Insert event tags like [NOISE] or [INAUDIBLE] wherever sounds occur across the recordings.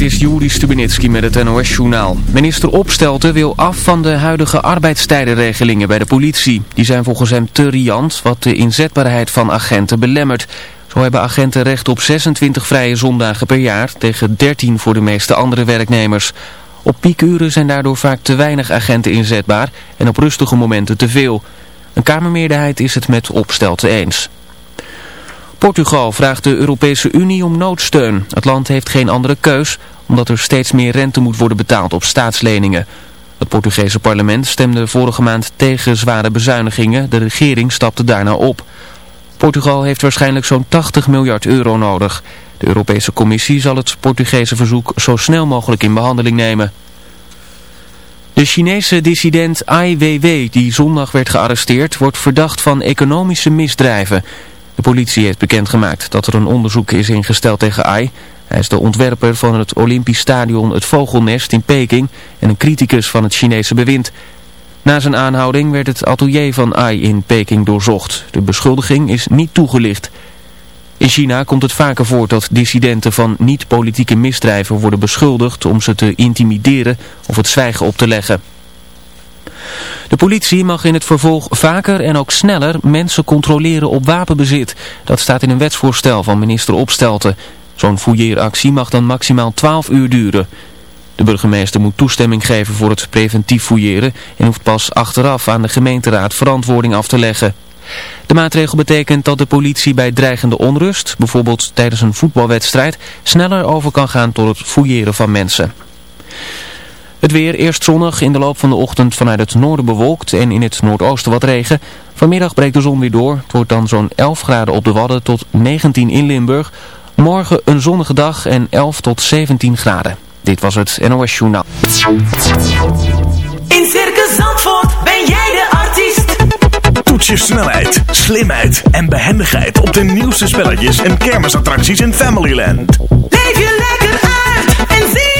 dit is Juri Stubenitski met het NOS-journaal. Minister Opstelten wil af van de huidige arbeidstijdenregelingen bij de politie. Die zijn volgens hem te riant, wat de inzetbaarheid van agenten belemmert. Zo hebben agenten recht op 26 vrije zondagen per jaar, tegen 13 voor de meeste andere werknemers. Op piekuren zijn daardoor vaak te weinig agenten inzetbaar en op rustige momenten te veel. Een kamermeerderheid is het met Opstelten eens. Portugal vraagt de Europese Unie om noodsteun. Het land heeft geen andere keus, omdat er steeds meer rente moet worden betaald op staatsleningen. Het Portugese parlement stemde vorige maand tegen zware bezuinigingen. De regering stapte daarna op. Portugal heeft waarschijnlijk zo'n 80 miljard euro nodig. De Europese Commissie zal het Portugese verzoek zo snel mogelijk in behandeling nemen. De Chinese dissident Ai Weiwei, die zondag werd gearresteerd, wordt verdacht van economische misdrijven. De politie heeft bekendgemaakt dat er een onderzoek is ingesteld tegen Ai. Hij is de ontwerper van het Olympisch Stadion Het Vogelnest in Peking en een criticus van het Chinese bewind. Na zijn aanhouding werd het atelier van Ai in Peking doorzocht. De beschuldiging is niet toegelicht. In China komt het vaker voor dat dissidenten van niet-politieke misdrijven worden beschuldigd om ze te intimideren of het zwijgen op te leggen. De politie mag in het vervolg vaker en ook sneller mensen controleren op wapenbezit. Dat staat in een wetsvoorstel van minister Opstelten. Zo'n fouilleeractie mag dan maximaal 12 uur duren. De burgemeester moet toestemming geven voor het preventief fouilleren en hoeft pas achteraf aan de gemeenteraad verantwoording af te leggen. De maatregel betekent dat de politie bij dreigende onrust, bijvoorbeeld tijdens een voetbalwedstrijd, sneller over kan gaan tot het fouilleren van mensen. Het weer eerst zonnig, in de loop van de ochtend vanuit het noorden bewolkt en in het noordoosten wat regen. Vanmiddag breekt de zon weer door. Het wordt dan zo'n 11 graden op de Wadden tot 19 in Limburg. Morgen een zonnige dag en 11 tot 17 graden. Dit was het NOS Journaal. In Circus Zandvoort ben jij de artiest. Toets je snelheid, slimheid en behendigheid op de nieuwste spelletjes en kermisattracties in Familyland. Leef je lekker uit en zie.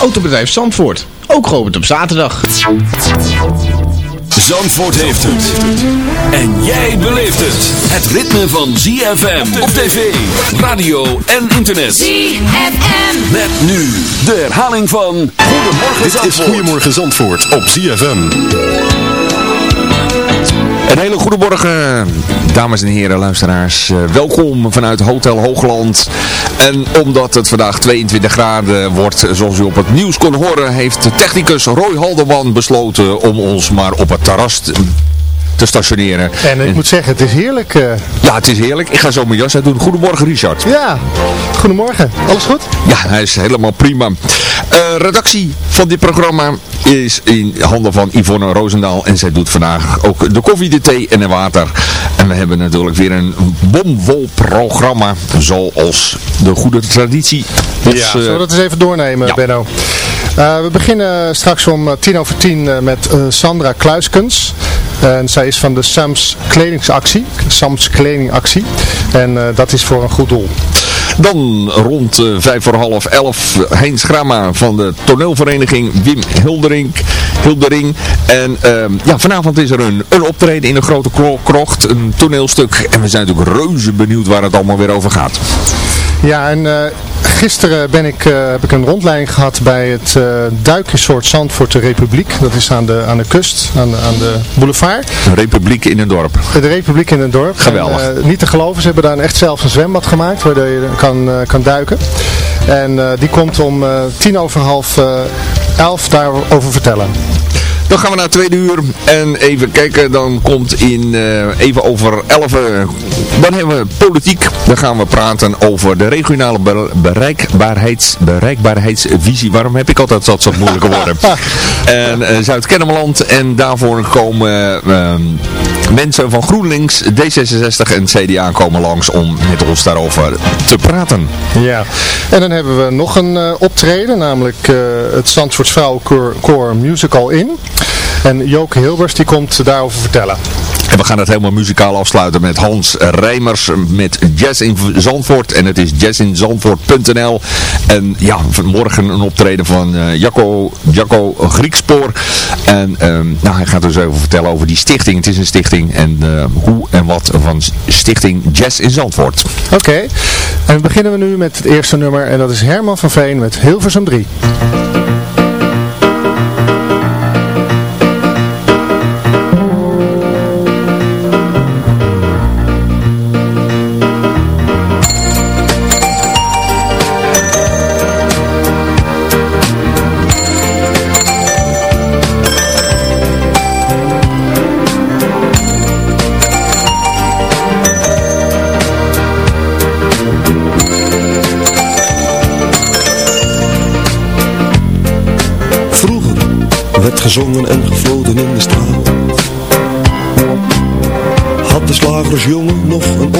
Autobedrijf Zandvoort, ook geopend op zaterdag. Zandvoort heeft het. En jij beleeft het. Het ritme van ZFM op tv, radio en internet. ZFM. Met nu de herhaling van Goedemorgen Dit is Zandvoort. Goedemorgen Zandvoort op ZFM. Een hele goede morgen, dames en heren, luisteraars. Eh, welkom vanuit Hotel Hoogland. En omdat het vandaag 22 graden wordt, zoals u op het nieuws kon horen, heeft technicus Roy Halderman besloten om ons maar op het terras te, stationeren. En ik moet zeggen, het is heerlijk. eh. Ja, het is heerlijk. Ik ga zo mijn jas uit doen. Goedemorgen, Richard. ja, goedemorgen. Alles goed? Ja, hij is helemaal prima. Eh, redactie van dit programma is in handen van Yvonne Roosendaal. En zij doet vandaag ook de koffie, de thee en de water. En we hebben natuurlijk weer een bomvol programma. Zoals de goede traditie. Dus, ja, eh, zullen we dat eens even doornemen, ja. Benno? Eh, we beginnen straks om eh, tien over tien eh, met Sandra Kluiskens. En zij is van de Sams Kledingsactie. Sams Kledingactie. En dat is voor een goed doel. Dan rond vijf voor half elf Heinz Gramma van de toneelvereniging Wim Hildering. Hildering. En ehm, ja, vanavond is er een, een optreden in de Grote Kro- Krocht. Een toneelstuk. En we zijn natuurlijk reuze benieuwd waar het allemaal weer over gaat. Ja, en gisteren ben ik, eh, heb ik een rondleiding gehad bij het uh, duikresort Zandvoort de Republiek. Dat is aan de, aan de kust, aan de, aan de boulevard. De Republiek in een dorp. De Republiek in een dorp. Geweldig. En, niet te geloven, ze hebben daar echt zelfs een zwembad gemaakt waar je kan, kan duiken. En die komt om tien over half elf daarover vertellen. Dan gaan we naar tweede uur en even kijken, dan komt in uh, even over 11 dan hebben we politiek. Dan gaan we praten over de regionale bereikbaarheids, bereikbaarheidsvisie. Waarom heb ik altijd dat soort moeilijke woorden? [LAUGHS] en uh, Zuid-Kennemerland en daarvoor komen uh, mensen van GroenLinks, D66 en CDA komen langs om met ons daarover te praten. Ja, en dan hebben we nog een uh, optreden, namelijk het Zandvoorts Vrouwenkoor Musical In. En Joke Hilbers die komt daarover vertellen. En we gaan het helemaal muzikaal afsluiten met Hans Rijmers met Jazz in Zandvoort. En het is jazzinzandvoort.nl. En ja, vanmorgen een optreden van uh, Jacco, Jacco Griekspoor. En um, nou, hij gaat dus even vertellen over die stichting. Het is een stichting en uh, hoe en wat van stichting Jazz in Zandvoort. Oké, okay. en beginnen we nu met het eerste nummer. En dat is Herman van Veen met Hilversum 3. Gezongen en gefloten in de straat. Had de slagersjongen nog een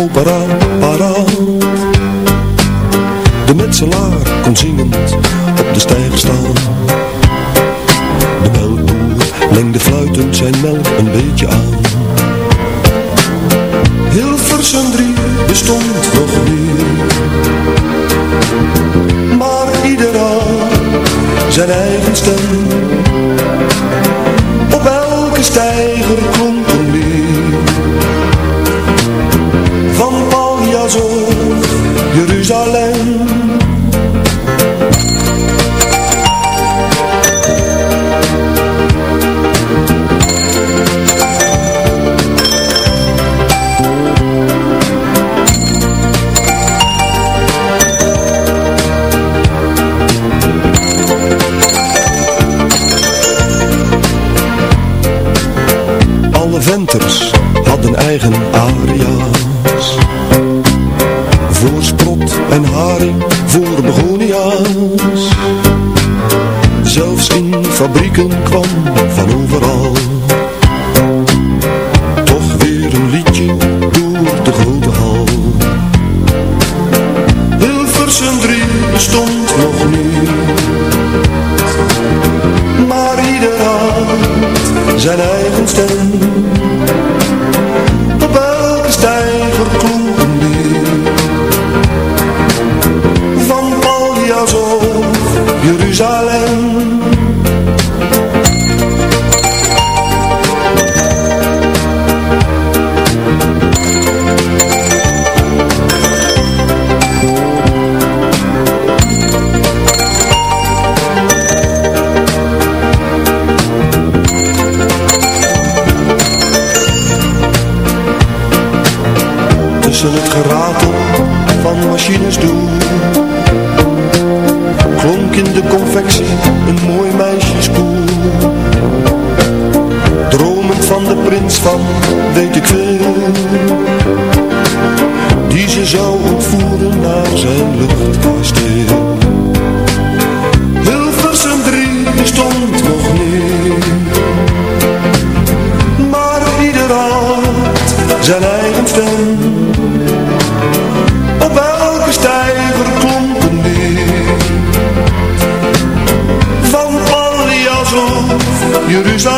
Yürüyüşler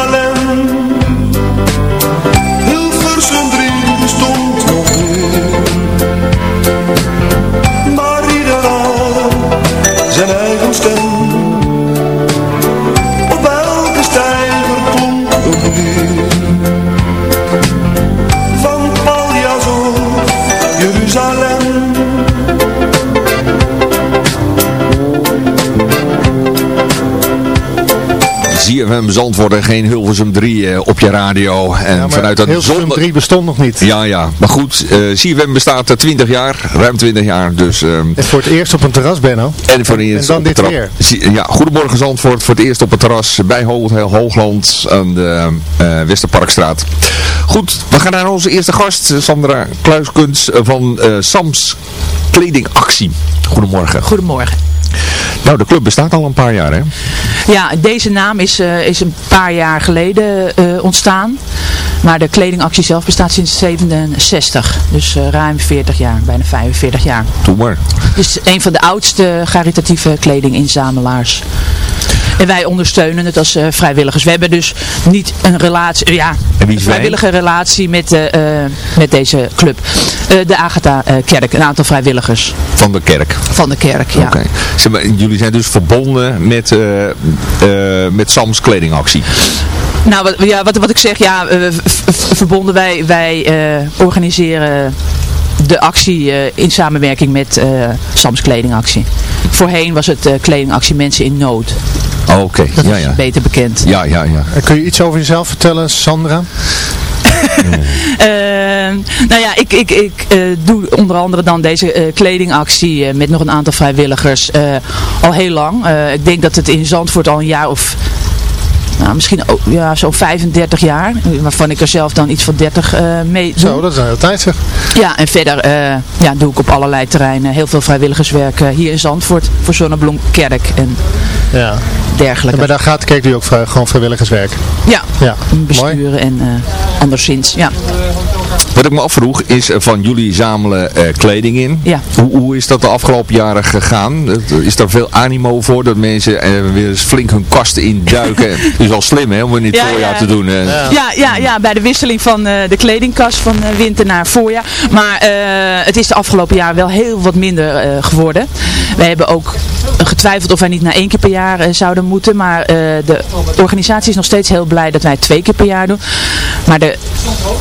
ZFM Zandvoort en geen Hilversum 3 eh, op je radio. En Ja, vanuit dat Hilversum zonder... 3 bestond nog niet. Ja, ja. Maar goed, eh ZFM bestaat er 20 jaar, ruim 20 jaar. Dus, ehm, En voor het eerst op een terras, Benno. en voor het eerst dan op dit weer. Ja, Goedemorgen Zandvoort voor het eerst op het terras bij Hoogland, Hoogland aan de eh, Westerparkstraat. Goed, we gaan naar onze eerste gast, Sandra Kluiskunst van eh, Sams Kledingactie. Goedemorgen. Goedemorgen. Nou, de club bestaat al een paar jaar, hè? Ja, deze naam is, eh, is een paar jaar geleden eh, ontstaan. Maar de kledingactie zelf bestaat sinds 67. Dus eh, ruim 40 jaar, bijna 45 jaar. Doe maar. Het is een van de oudste caritatieve kledinginzamelaars. En wij ondersteunen het als eh, vrijwilligers. We hebben dus niet een relatie, ja, een vrijwillige relatie met, eh, eh, met deze club. De Agatha Kerk, een aantal vrijwilligers Van de kerk. van de kerk. Ja. Zeg maar, Jullie zijn dus verbonden met, met Sams Kledingactie. Nou, wat, ja, wat, wat ik zeg, ja, verbonden wij, wij organiseren de actie eh, in samenwerking met eh, Sams Kledingactie. Voorheen was het eh, kledingactie Mensen in Nood. Oh, Oké, Dat ja, is ja. beter bekend. Ja, ja, ja. En kun je iets over jezelf vertellen, Sandra? [LAUGHS] Eh, nou ja, ik, ik, ik eh, doe onder andere dan deze eh, kledingactie eh, met nog een aantal vrijwilligers eh, al heel lang. Eh, ik denk dat het in Zandvoort al een jaar of... Nou, misschien ook, ja, zo'n 35 jaar, waarvan ik er zelf dan iets van 30 eh, mee doe. Zo, dat is een hele tijd zeg. Ja, en verder eh, ja, doe ik op allerlei terreinen heel veel vrijwilligerswerk eh, hier in Zandvoort voor Zonnebloem Kerk en Ja. En dergelijke. bij de Agatenkerk doe je ook vrij- gewoon vrijwilligerswerk. Ja, Ja, mooi. besturen en eh, anderszins. Ja. Wat ik me afvroeg is, eh, van jullie zamelen eh, kleding in. Ja. Hoe, hoe is dat de afgelopen jaren gegaan? Het- Is daar veel animo voor dat mensen eh, weer eens flink hun kasten induiken? [LAUGHS] Het is al slim hè, om het in het Ja, voorjaar ja. te doen. eh. Ja, ja, ja, bij de wisseling van eh, de kledingkast van eh, winter naar voorjaar. Maar eh, het is de afgelopen jaar wel heel wat minder eh, geworden. Wij hebben ook getwijfeld of wij niet naar één keer per jaar eh, zouden moeten. Maar eh, de organisatie is nog steeds heel blij dat wij het twee keer per jaar doen. Maar de,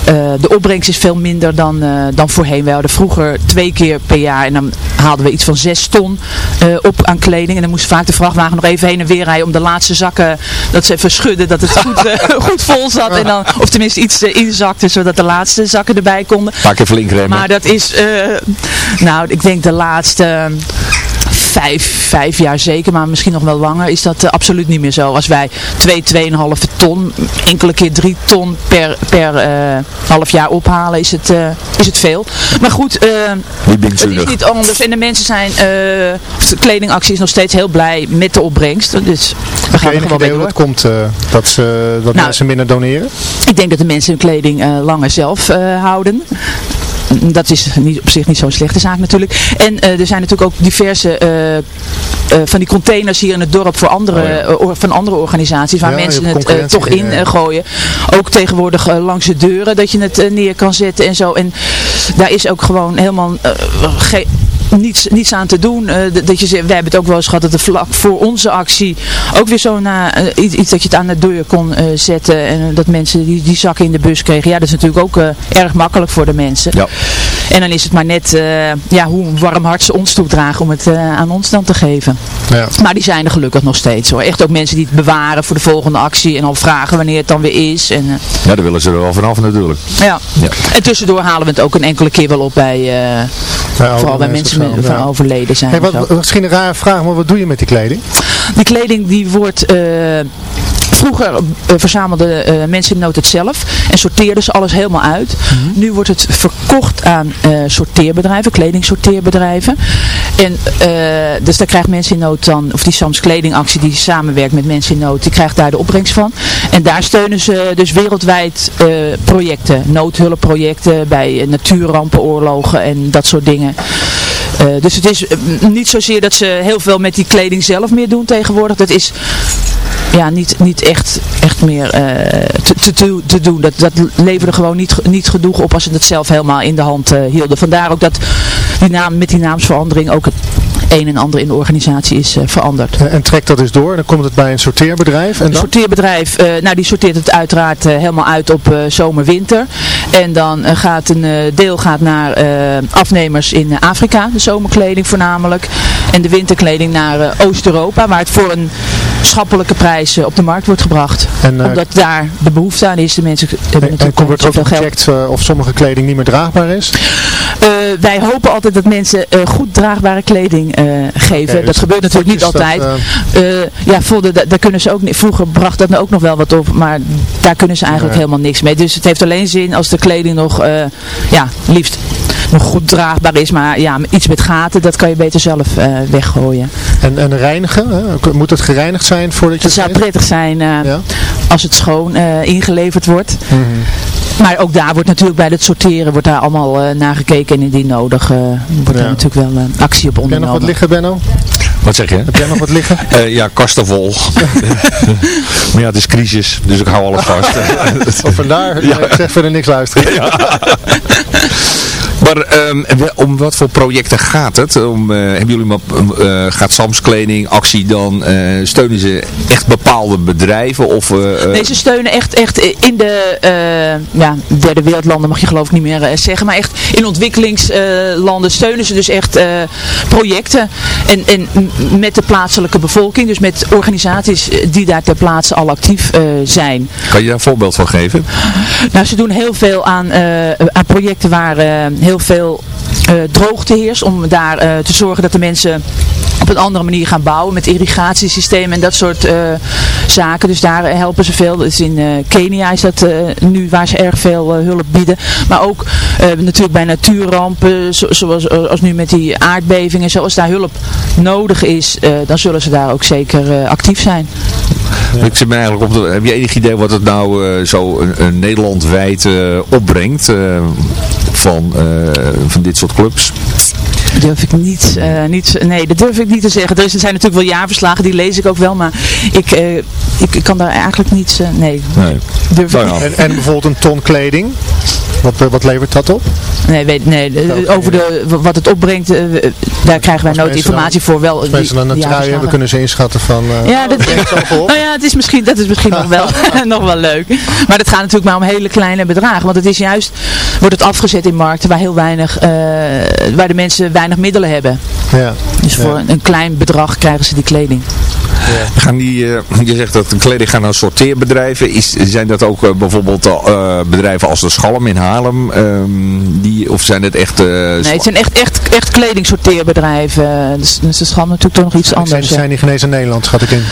eh, de opbrengst is veel minder dan, eh, dan voorheen. We hadden vroeger twee keer per jaar en dan haalden we iets van zes ton eh, op aan kleding. En dan moest vaak de vrachtwagen nog even heen en weer rijden om de laatste zakken, dat ze even schudden, dat het goed, eh, [LAUGHS] goed vol zat. En dan, of tenminste iets inzakte, zodat de laatste zakken erbij konden. Paar keer flink remmen. Maar dat is, nou, ik denk de laatste vijf, vijf jaar zeker, maar misschien nog wel langer, is dat eh, absoluut niet meer zo. Als wij 2, 2,5 ton, enkele keer 3 ton per, per eh, half jaar ophalen, is het, eh, is het veel. Maar goed, het is niet anders. En de mensen zijn, eh, de kledingactie is nog steeds heel blij met de opbrengst. Dus we gaan er gewoon door. dat komt eh, dat, ze, dat Nou, mensen minder doneren? Ik denk dat de mensen hun kleding eh, langer zelf eh, houden. Dat is niet, op zich niet zo'n slechte zaak natuurlijk. En eh, er zijn natuurlijk ook diverse eh, eh, van die containers hier in het dorp voor andere, or- van andere organisaties. Waar Oh Ja, mensen het toch in gooien. Ook tegenwoordig langs de deuren dat je het neer kan zetten en zo. En daar is ook gewoon helemaal geen niets, niets aan te doen. Eh, dat je, wij hebben het ook wel eens gehad dat er vlak voor onze actie ook weer zo na, eh, iets, iets dat je het aan de deur kon eh, zetten. En dat mensen die, die zakken in de bus kregen. Ja, dat is natuurlijk ook erg makkelijk voor de mensen. Ja. En dan is het maar net eh, ja, hoe warm hart ze ons toedragen om het eh, aan ons dan te geven. Ja. Maar die zijn er gelukkig nog steeds hoor. Echt ook mensen die het bewaren voor de volgende actie. En al vragen wanneer het dan weer is. En, eh, Ja, daar willen ze er wel vanaf natuurlijk. ja. Ja. En tussendoor halen we het ook een enkele keer wel op bij, vooral bij mensen met, zo, van ja. overleden zijn. Hey, wat, misschien een rare vraag, maar wat doe je met die kleding? Die kleding die wordt... Vroeger eh, verzamelden eh, mensen in nood het zelf en sorteerden ze alles helemaal uit. Nu wordt het verkocht aan eh, sorteerbedrijven, kledingsorteerbedrijven. En dus daar krijgt mensen in nood dan, of die Sams kledingactie die samenwerkt met mensen in nood, die krijgt daar de opbrengst van. En daar steunen ze dus wereldwijd projecten, noodhulpprojecten bij natuurrampen, oorlogen en dat soort dingen. Dus het is eh, niet zozeer dat ze heel veel met die kleding zelf meer doen tegenwoordig. Dat is ja, niet, niet echt, echt meer eh, te, te, te, doen. Dat, dat leverde gewoon niet, niet genoeg op als ze het zelf helemaal in de hand eh, hielden. Vandaar ook dat die naam, met die naamsverandering ook het een en ander in de organisatie is eh, veranderd. En trekt dat dus door en dan komt het bij een sorteerbedrijf en Een sorteerbedrijf, nou die sorteert het uiteraard helemaal uit op zomer-winter. En dan gaat een deel gaat naar afnemers in Afrika, de zomerkleding voornamelijk. En de winterkleding naar Oost-Europa, waar het voor een schappelijke prijs eh, op de markt wordt gebracht. En, eh, Omdat daar de behoefte aan is. De mensen hebben En, en er ook gecheckt eh, of sommige kleding niet meer draagbaar is? Eh, wij hopen altijd dat mensen goed draagbare kleding geven. Dat dus gebeurt natuurlijk niet altijd. dat, Eh, ja, voelde, da- daar kunnen ze ook niet. Vroeger bracht dat ook nog wel wat op, maar daar kunnen ze eigenlijk Nee. helemaal niks mee. Dus het heeft alleen zin als de kleding nog, eh, ja, liefst nog goed draagbaar is. Maar ja, iets met gaten, dat kan je beter zelf eh, weggooien. En, en reinigen, hè? moet het gereinigd zijn voordat je Het zou het geeft? prettig zijn eh, Ja? als het schoon eh, ingeleverd wordt. Mhm. Maar ook daar wordt natuurlijk bij het sorteren wordt daar allemaal eh, naar gekeken. En indien nodig eh, wordt Ja. er natuurlijk wel eh, actie op Heb jij nog ondernomen. wat liggen, Benno? Wat zeg je? Heb jij nog wat liggen? [LAUGHS] Eh, ja, kasten vol. [LAUGHS] maar ja, het is crisis, dus ik hou alles vast. Of [LAUGHS] vandaar, Ja. ik zeg verder niks luisteren. Maar ehm, om wat voor projecten gaat het? Om, eh, hebben jullie maar, eh, gaat Sams Kleding, actie dan, eh, steunen ze echt bepaalde bedrijven? Of, Nee, ze steunen echt, echt in de ja, derde wereldlanden, mag je geloof ik niet meer zeggen, maar echt in ontwikkelingslanden steunen ze dus echt projecten. En, met de plaatselijke bevolking, dus met organisaties die daar ter plaatse al actief zijn. Kan je daar een voorbeeld van geven? Nou, ze doen heel veel aan, aan projecten waar eh, veel eh, droogte heerst. Om daar eh, te zorgen dat de mensen op een andere manier gaan bouwen. Met irrigatiesystemen en dat soort eh, zaken. Dus daar helpen ze veel. Dus in Kenia is dat nu waar ze erg veel hulp bieden. Maar ook natuurlijk bij natuurrampen. zo- zoals als nu met die aardbevingen. Zoals daar hulp nodig is. dan zullen ze daar ook zeker actief zijn. Ik zit me eigenlijk op heb je enig idee wat het nou zo een, een opbrengt? Van, eh, van dit soort clubs? Durf ik niet, eh, niet, nee, dat durf ik niet te zeggen. Er is- er zijn natuurlijk wel jaarverslagen, die lees ik ook wel, maar ik, eh, ik, ik kan daar eigenlijk niets, nee, Nee. durf Nou ja. En, en bijvoorbeeld een ton kleding. Wat, wat levert dat op? Nee, weet, nee over de, wat het opbrengt, daar krijgen wij nooit informatie voor. Wel, Als mensen dan een trui hebben, kunnen ze inschatten van... eh, Ja, dat, [LAUGHS] nou ja, het is misschien, dat is misschien nog, wel, [LAUGHS] nog wel leuk. Maar het gaat natuurlijk maar om hele kleine bedragen. Want het is juist, wordt het afgezet in markten waar heel weinig, eh, waar de mensen weinig middelen hebben. Ja. Dus voor een, een klein bedrag krijgen ze die kleding. Gaan die, eh, je zegt dat de kleding gaat naar sorteerbedrijven. Is, zijn dat ook eh, bijvoorbeeld eh, bedrijven als de Schalm in Haarlem? ehm, die, of zijn het echt... eh, Nee, het zijn echt, echt, echt kledingsorteerbedrijven. Dus, dus is gewoon natuurlijk toch nog iets anders. zijn die genezen in Nederland, schat ik in.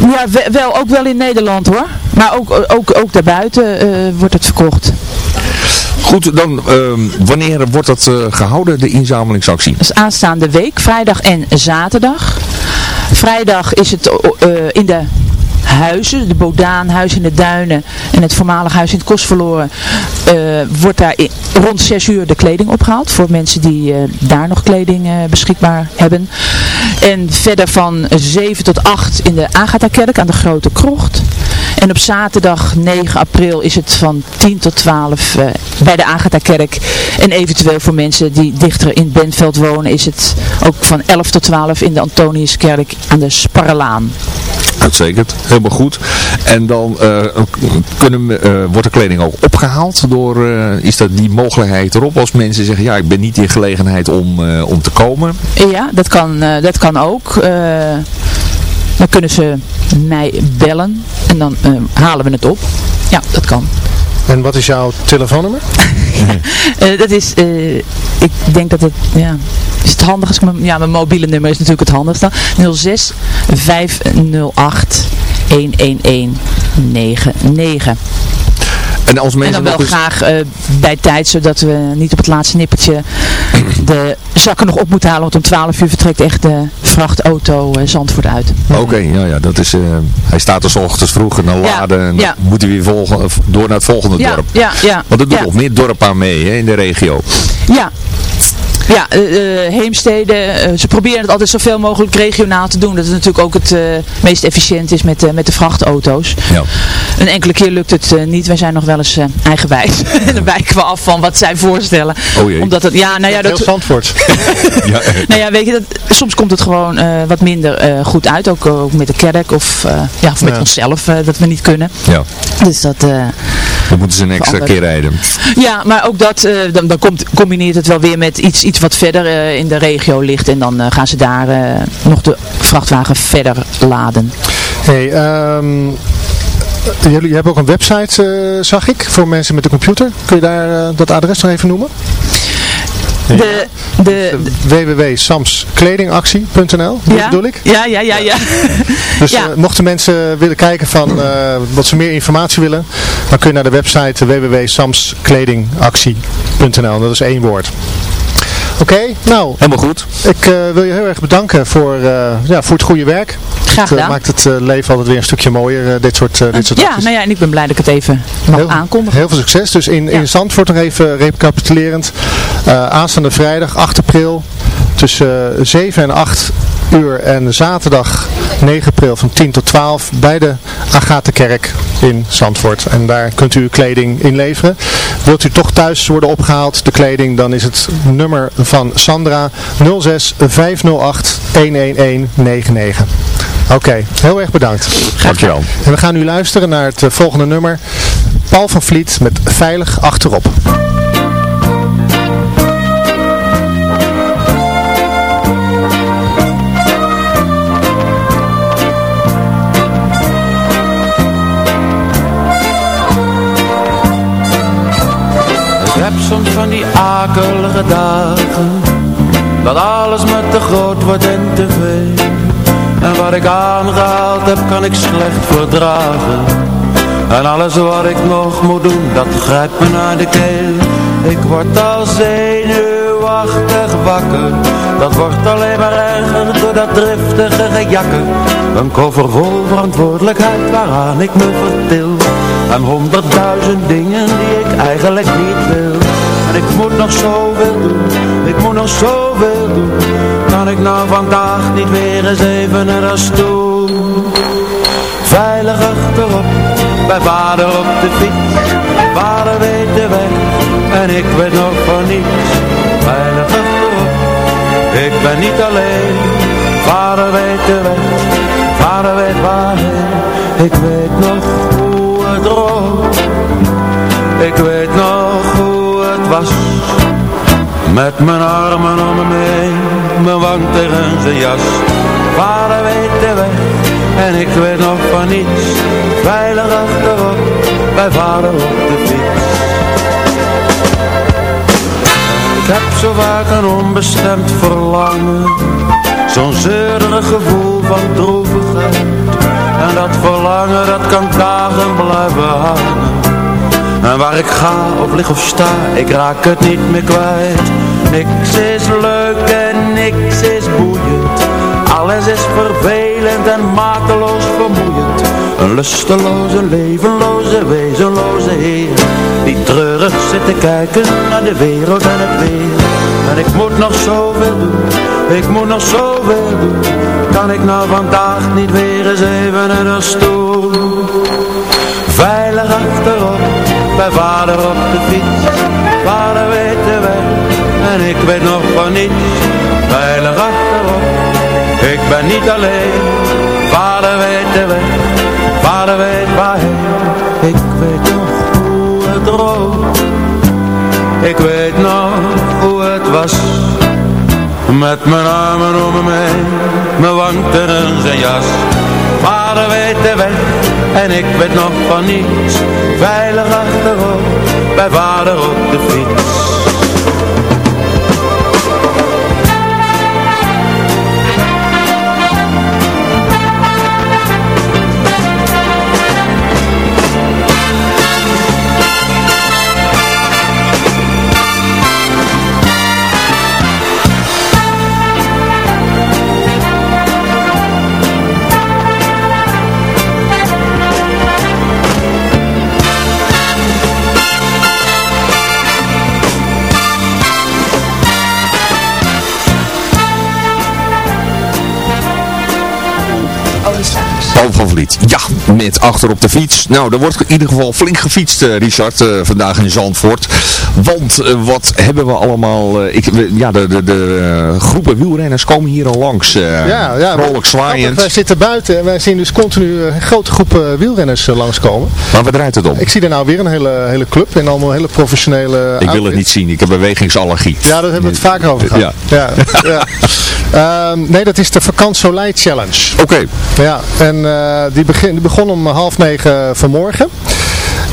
Ja, we- wel, ook wel in Nederland hoor. Maar ook, ook, ook daarbuiten eh, wordt het verkocht. Goed, dan ehm, wanneer wordt dat eh, gehouden, de inzamelingsactie? Dat is aanstaande week, vrijdag en zaterdag. Vrijdag is het eh, in de huizen, de Bodaanhuis in de Duinen en het voormalig huis in het Kostverloren, eh wordt daar in- rond 6 uur de kleding opgehaald voor mensen die eh, daar nog kleding eh, beschikbaar hebben. En verder van 7 tot 8 in de Agatha-kerk aan de Grote Krocht. En op zaterdag 9 april is het van 10 tot 12 eh, bij de Agatha-kerk. En eventueel voor mensen die dichter in Benveld wonen is het ook van 11 tot 12 in de Antoniuskerk aan de Sparrelaan. Uitstekend, helemaal goed. En dan eh, kunnen, eh, wordt de kleding ook opgehaald door, eh, is dat die mogelijkheid erop als mensen zeggen, ja ik ben niet in gelegenheid om, eh, om te komen. Ja, dat kan, eh, dat kan ook. Eh, dan kunnen ze mij bellen en dan eh, halen we het op. Ja, dat kan. En wat is jouw telefoonnummer? [LAUGHS] Eh, dat is, eh, ik denk dat het, ja, is het handig als ik mijn, ja, mijn mobiele nummer is natuurlijk het handigste. 06 508 11199. En als En mensen dan wel eens- graag eh, bij tijd, zodat we niet op het laatste nippertje de zakken nog op moeten halen. Want om 12 uur vertrekt echt de vrachtauto eh, Zandvoort uit. Oké, ja, ja, dat is, eh, hij staat er s ochtends vroeg en dan Ja, laden en ja. dan moet hij weer volgen, door naar het volgende Ja, dorp. ja, ja. Want er doen ja. nog meer dorpen aan mee hè, in de regio. Ja. Ja, eh, eh, heemsteden, eh, ze proberen het altijd zoveel mogelijk regionaal te doen. Dat het natuurlijk ook het eh, meest efficiënt is met, eh, met de vrachtauto's. Ja. Een enkele keer lukt het eh, niet. Wij zijn nog wel eens eh, eigenwijs. [LAUGHS] en dan wijken we af van wat zij voorstellen. Oh jee. Omdat het, ja, nou ja, Heel dat, Zandvoort. [LAUGHS] ja, nou ja, weet je, dat, soms komt het gewoon eh, wat minder eh, goed uit. Ook, ook met de kerk of, eh, ja, of met Ja. onszelf, eh, dat we niet kunnen. ja. [LAUGHS] Dus dat... eh, Dan moeten ze een extra Veranderen. keer rijden. ja, maar ook dat, eh, dan, dan komt, combineert het wel weer met iets, iets wat verder eh, in de regio ligt. En dan eh, gaan ze daar eh, nog de vrachtwagen verder laden. Hey, ehm, jullie hebben ook een website, eh, zag ik, voor mensen met een computer. Kun je daar dat adres nog even noemen? De, de, www.samskledingactie.nl, dat ja? bedoel ik? Ja, ja, ja, ja. [LAUGHS] Dus Ja. eh, mochten mensen willen kijken van eh, wat ze meer informatie willen, dan kun je naar de website www.samskledingactie.nl. Dat is één woord. Oké, nou, Helemaal goed. ik eh, wil je heel erg bedanken voor, eh, ja, voor het goede werk. Graag Het eh, gedaan. maakt het eh, leven altijd weer een stukje mooier, dit soort, eh, dit soort Ja, acties. nou ja, en ik ben blij dat ik het even mag Heel, aankondigen. heel veel succes. Dus in, in Zandvoort nog even recapitulerend. Eh, aanstaande vrijdag 8 april tussen eh, 7 en 8 uur en zaterdag 9 april van 10 tot 12 bij de Agatenkerk in Zandvoort. En daar kunt u uw kleding inleveren. Wilt u toch thuis worden opgehaald, de kleding, dan is het nummer van Sandra 06 508 11199. Oké, heel erg bedankt. Dankjewel. En we gaan nu luisteren naar het eh, volgende nummer. Paul van Vliet met Veilig Achterop. Soms van die akelige dagen Dat alles me te groot wordt en te veel. En wat ik aangehaald heb kan ik slecht verdragen. En alles wat ik nog moet doen dat grijpt me naar de keel. Ik word al zenuwachtig wakker Dat wordt alleen maar erger door dat driftige gejakker Een koffer vol verantwoordelijkheid waaraan ik me vertil En honderdduizend dingen die ik eigenlijk niet wil. En ik moet nog zoveel doen, ik moet nog zoveel doen Kan ik nou vandaag niet weer eens even naar de stoel Veilig achterop, bij vader op de fiets Vader weet de weg en ik weet nog van niets. Veilig achterop, ik ben niet alleen Vader weet de weg, vader weet waarheen Ik weet nog Ik weet nog hoe het was. Met mijn armen om hem heen Mijn wang tegen zijn jas. Vader weet de weg En ik weet nog van niets. Veilig achterop Bij vader op de fiets. Ik heb zo vaak een onbestemd verlangen. Zo'n zeurig gevoel van droevigheid dat verlangen dat kan dagen blijven hangen. En waar ik ga of lig of sta Ik raak het niet meer kwijt. Niks is leuk en niks is boeiend. Alles is vervelend en mateloos vermoeiend. Een lusteloze, levenloze, wezenloze heer. Die treurig zit te kijken naar de wereld en het weer. En ik moet nog zoveel doen, ik moet nog zoveel doen Kan ik nou vandaag niet weer eens even naar de stoel? Veilig achterop, bij vader op de fiets. Vader weet de weg en ik weet nog van niets. Veilig achterop, ik ben niet alleen. Vader weet de weg, vader weet waarheen. Ik weet nog hoe het rook. Ik weet nog hoe het was Met mijn armen om hem heen Mijn wang tegen zijn jas. Vader weet de weg en ik weet nog van niets. Veilig achterop, bij vader op de fiets van Vliet. Ja, met achter op de fiets. Nou, er wordt in ieder geval flink gefietst, eh, Richard, eh, vandaag in Zandvoort. Want eh, wat hebben we allemaal... ik, we- ja, de, de, de groepen wielrenners komen hier al langs. Ja, ja. Vrolijk zwaaiend. Wij zitten buiten en wij zien dus continu een grote groepen wielrenners langskomen. Maar wat draait het om? Ik zie er nou weer een hele, hele club in allemaal hele professionele Ik wil het niet zien. Ik heb bewegingsallergie. Ja, daar hebben we het vaker over gehad. Ja. ja, ja. [LAUGHS] Ehm, nee, dat is de Vakant Soleil Challenge. Oké. Ja, en eh, die, begin, die begon om half negen vanmorgen.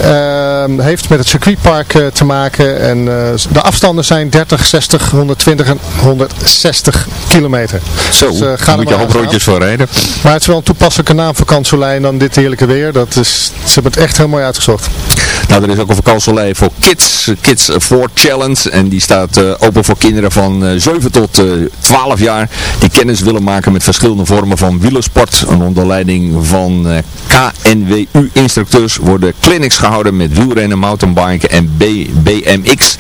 Ehm, heeft met het circuitpark eh, te maken en eh, de afstanden zijn 30, 60, 120 en 160 kilometer. Zo, Dus, eh, daar moet je hoop aan rondjes voor rijden. Maar het is wel een toepasselijke naam Vakant Soleil en dan dit heerlijke weer. Dat is, ze hebben het echt heel mooi uitgezocht. Nou, er is ook een vakantiesoleil voor Kids, Kids 4 Challenge. En die staat open voor kinderen van eh 7 tot eh 12 jaar. Die kennis willen maken met verschillende vormen van wielersport. En onder leiding van KNWU-instructeurs worden clinics gehouden met wielrennen, mountainbiken en B BMX.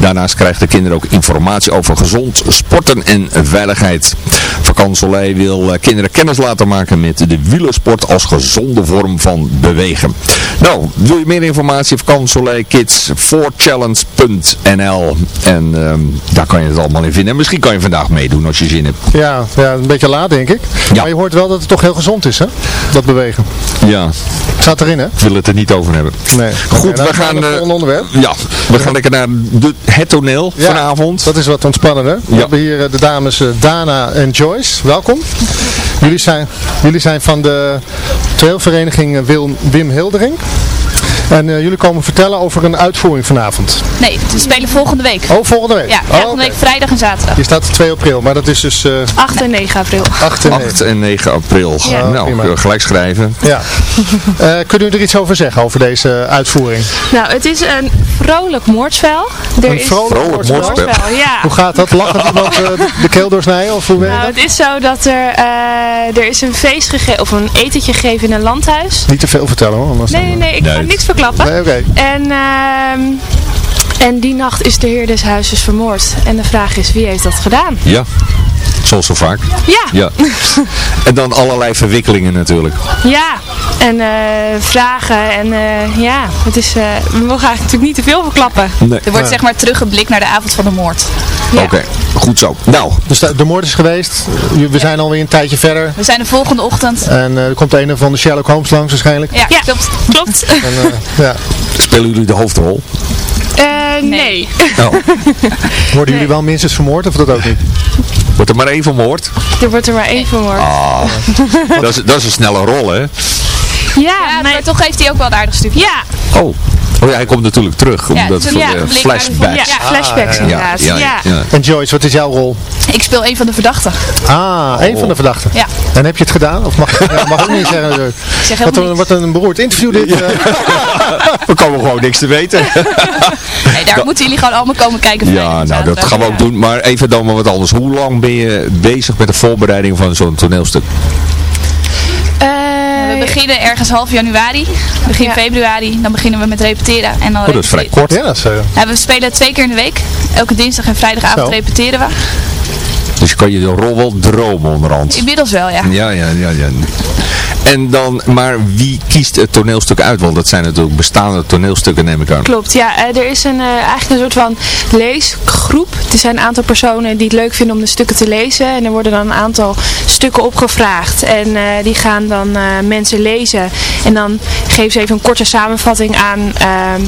Daarnaast krijgen de kinderen ook informatie over gezond sporten en veiligheid. Vakantiesoleil wil eh, kinderen kennis laten maken met de wielersport als gezonde vorm van bewegen. Nou, wil je meer informatie? Vakantiesoleil Kids 4challenge.nl En ehm, daar kan je het allemaal in vinden. En misschien kan je vandaag meedoen als je zin hebt. Ja, ja een beetje laat denk ik. Maar je hoort wel dat het toch heel gezond is, hè? Dat bewegen. Ja. Staat erin, hè? Ik wil het er niet over hebben. Nee. Goed, we gaan... naar het eh, onderwerp. ja, we gaan lekker naar de, het toneel Ja, vanavond. Dat is wat ontspannender. We Ja. hebben hier eh, de dames eh, Dana en Joyce. Welkom. Jullie zijn, jullie zijn van de toneelvereniging eh, Wil- Wim Hildering. En eh, jullie komen vertellen over een uitvoering vanavond. Nee, we spelen volgende week. Oh, volgende week? Ja, Oh, volgende oké. week vrijdag en zaterdag. Hier staat 2 april, maar dat is dus eh 8 en 9 april. 8 en 9. 8 en 9 april. Ja. Nou, prima. kunnen we gelijk schrijven. Ja. [LAUGHS] Eh kunnen u er iets over zeggen, over deze uitvoering? Nou, het is een vrolijk moordspel. Er Een is... vrolijk woordspel. Ja. [LAUGHS] Hoe gaat dat? Lachen iemand eh, de- keel doorsnijden? Of hoe Nou, dat? het is zo dat er, eh, er is een feest gegeven, of een etentje gegeven in een landhuis. Niet te veel vertellen hoor. Anders Nee, dan, nee, eh, nee, ik ga niks verklappen. Nee. En, ehm, en die nacht is de heer des huizes vermoord. En de vraag is, wie heeft dat gedaan? Ja, zoals zo vaak. Ja, Ja. [LAUGHS] En dan allerlei verwikkelingen natuurlijk. ja. En eh, vragen en eh, ja, het is, eh, we mogen eigenlijk natuurlijk niet te veel verklappen. Nee. Er wordt zeg maar teruggeblikt naar de avond van de moord. Ja. Oké, goed zo. Nou, Dus de, de moord is geweest. We zijn alweer een tijdje verder. We zijn de volgende ochtend. En eh, er komt een van de Sherlock Holmes langs waarschijnlijk. Ja, Ja. klopt. Klopt. En, eh, [LAUGHS] ja. spelen jullie de hoofdrol? Eh, nee. Nou, Worden jullie wel minstens vermoord of dat ook niet? [LAUGHS] wordt er maar één vermoord? Er wordt er maar één vermoord. Ah, [LAUGHS] dat is, dat is een snelle rol, hè? Ja, Ja, maar maar toch heeft hij ook wel een aardig stukje. Ja, Oh. Oh ja, hij komt natuurlijk terug. Ja, Omdat voor een- ja, een naar de- flashbacks. ja, flashbacks ja, inderdaad. ja, ja, ja. En Joyce, wat is jouw rol? Ik speel een van de verdachten. Ah, één van de verdachten. Ja. En heb je het gedaan? Of mag, [LAUGHS] ja, mag ook niet zeggen zeg Wat een, wat een beroerd interview dit. eh. [LAUGHS] We komen gewoon niks te weten. [LAUGHS] Nee, daar moeten jullie gewoon allemaal komen kijken. Ja, nou dat gaan we ook doen. Maar even dan maar wat anders. Hoe lang ben je bezig met de voorbereiding van zo'n toneelstuk? We beginnen ergens half januari, begin Ja. februari, dan beginnen we met repeteren. En dan Oh, dat is vrij kort. Ja, dat is, eh, Ja, we spelen twee keer in de week. Elke dinsdag en vrijdagavond Zo. repeteren we. Dus je kan je de rol wel dromen onderhand. Inmiddels wel, ja. Ja, ja, ja, ja. En dan, maar wie kiest het toneelstuk uit? Want dat zijn natuurlijk bestaande toneelstukken, neem ik aan. Klopt, ja. eh, er is een, eh, eigenlijk een soort van leesgroep. Er zijn een aantal personen die het leuk vinden om de stukken te lezen. En er worden dan een aantal stukken opgevraagd. En eh, die gaan dan mensen lezen. En dan geven ze even een korte samenvatting aan, ehm,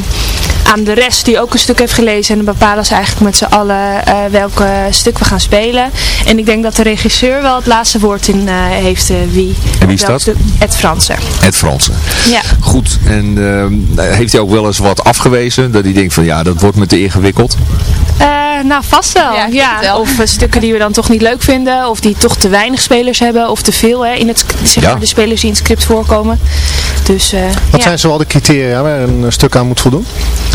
aan de rest die ook een stuk heeft gelezen. En dan bepalen ze eigenlijk met z'n allen eh, welke stuk we gaan spelen. En ik denk dat de regisseur wel het laatste woord in eh, heeft eh, wie. En wie is dat? stuk- Het Franse. Het Franse. Ja. Goed, en heeft hij ook wel eens wat afgewezen? Dat hij denkt van ja, dat wordt me te ingewikkeld. Eh, nou, vast wel. Ja, wel. Of stukken die we dan toch niet leuk vinden. Of die toch te weinig spelers hebben. Of te veel hè, in het, zeg Ja. maar, de spelers die in het script voorkomen. Dus, eh, wat ja. zijn zoal de criteria waar een stuk aan moet voldoen?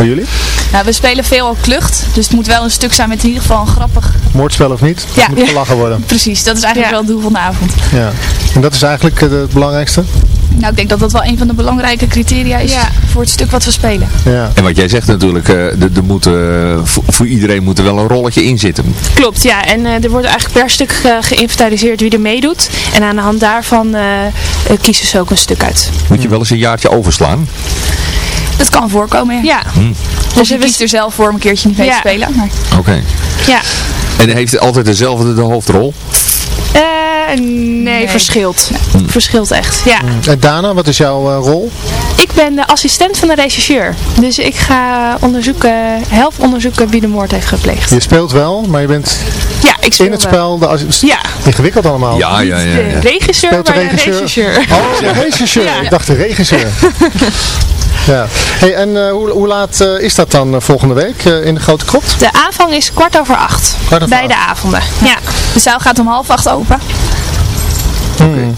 Voor jullie? Nou, we spelen veel op klucht, dus het moet wel een stuk zijn met in ieder geval een grappig... Moordspel of niet? Ja. Het moet gelachen worden. [LAUGHS] Precies, dat is eigenlijk Ja. wel het doel van de avond. Ja. En dat is eigenlijk eh, het belangrijkste? Nou, ik denk dat dat wel een van de belangrijke criteria is voor het stuk wat we spelen. Ja. En wat jij zegt natuurlijk, eh, er er moet, eh, voor, voor iedereen moet er wel een rolletje in zitten. Klopt, ja. En eh, er wordt eigenlijk per stuk geïnventariseerd wie er meedoet. En aan de hand daarvan kiezen ze ook een stuk uit. Moet je wel eens een jaartje overslaan? Dat kan voorkomen, ja. Ja. Dus je kiest er zelf voor om een keertje niet mee Ja. te spelen. Maar... Oké. Ja. En heeft het altijd dezelfde de hoofdrol? Eh, nee, verschilt. Verschilt echt, ja. En Dana, wat is jouw eh, rol? Ik ben de assistent van de rechercheur. Dus ik ga onderzoeken, help onderzoeken wie de moord heeft gepleegd. Je speelt wel, maar je bent ik speel in het spel de assi- Ja. ingewikkeld allemaal. Ja, ja, ja. De regisseur, Speelt de de regisseur? regisseur. Oh, de [LAUGHS] regisseur. Ja. Ik dacht de regisseur. [LAUGHS] ja. Hey, en eh, hoe, hoe laat eh, is dat dan eh, volgende week eh, in de Grote Krocht? De aanvang is kwart over acht. Kwart over Beide avonden. Ja. De zaal gaat om half acht open.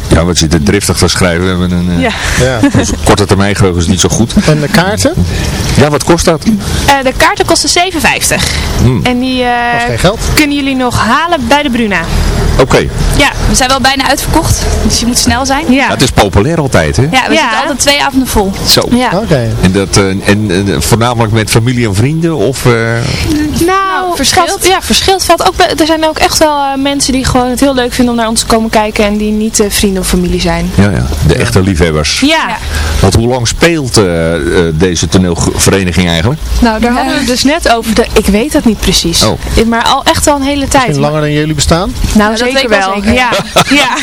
Ja, we zitten driftig te schrijven. We hebben een, eh, Ja. Ja. Onze korte termijn geheugen is niet zo goed. En de kaarten? Ja, wat kost dat? Eh, de kaarten kosten 7,50. Hmm. En die eh, Kost geen geld. kunnen jullie nog halen bij de Bruna. Oké. Ja. We zijn wel bijna uitverkocht, dus je moet snel zijn. Ja. Ja, het is populair altijd, hè? Ja, we Ja. zitten altijd twee avonden vol. Zo. Ja. Oké. En, dat, eh, en voornamelijk met familie en vrienden? Of, eh, Nou, verschilt. valt- ja, verschilt. Valt ook, bij- er zijn ook echt wel eh, mensen die gewoon het heel leuk vinden om naar ons te komen kijken en die niet eh, vrienden of familie zijn. ja, ja, de echte liefhebbers. Ja. Want hoe lang speelt eh, deze toneelvereniging eigenlijk? Nou, daar hadden we het dus net over. De, ik weet dat niet precies. Oh. Maar al echt wel een hele tijd. Misschien langer dan jullie bestaan? Nou, zeker weet ik wel wel. zeker. Ja. [LAUGHS] ja.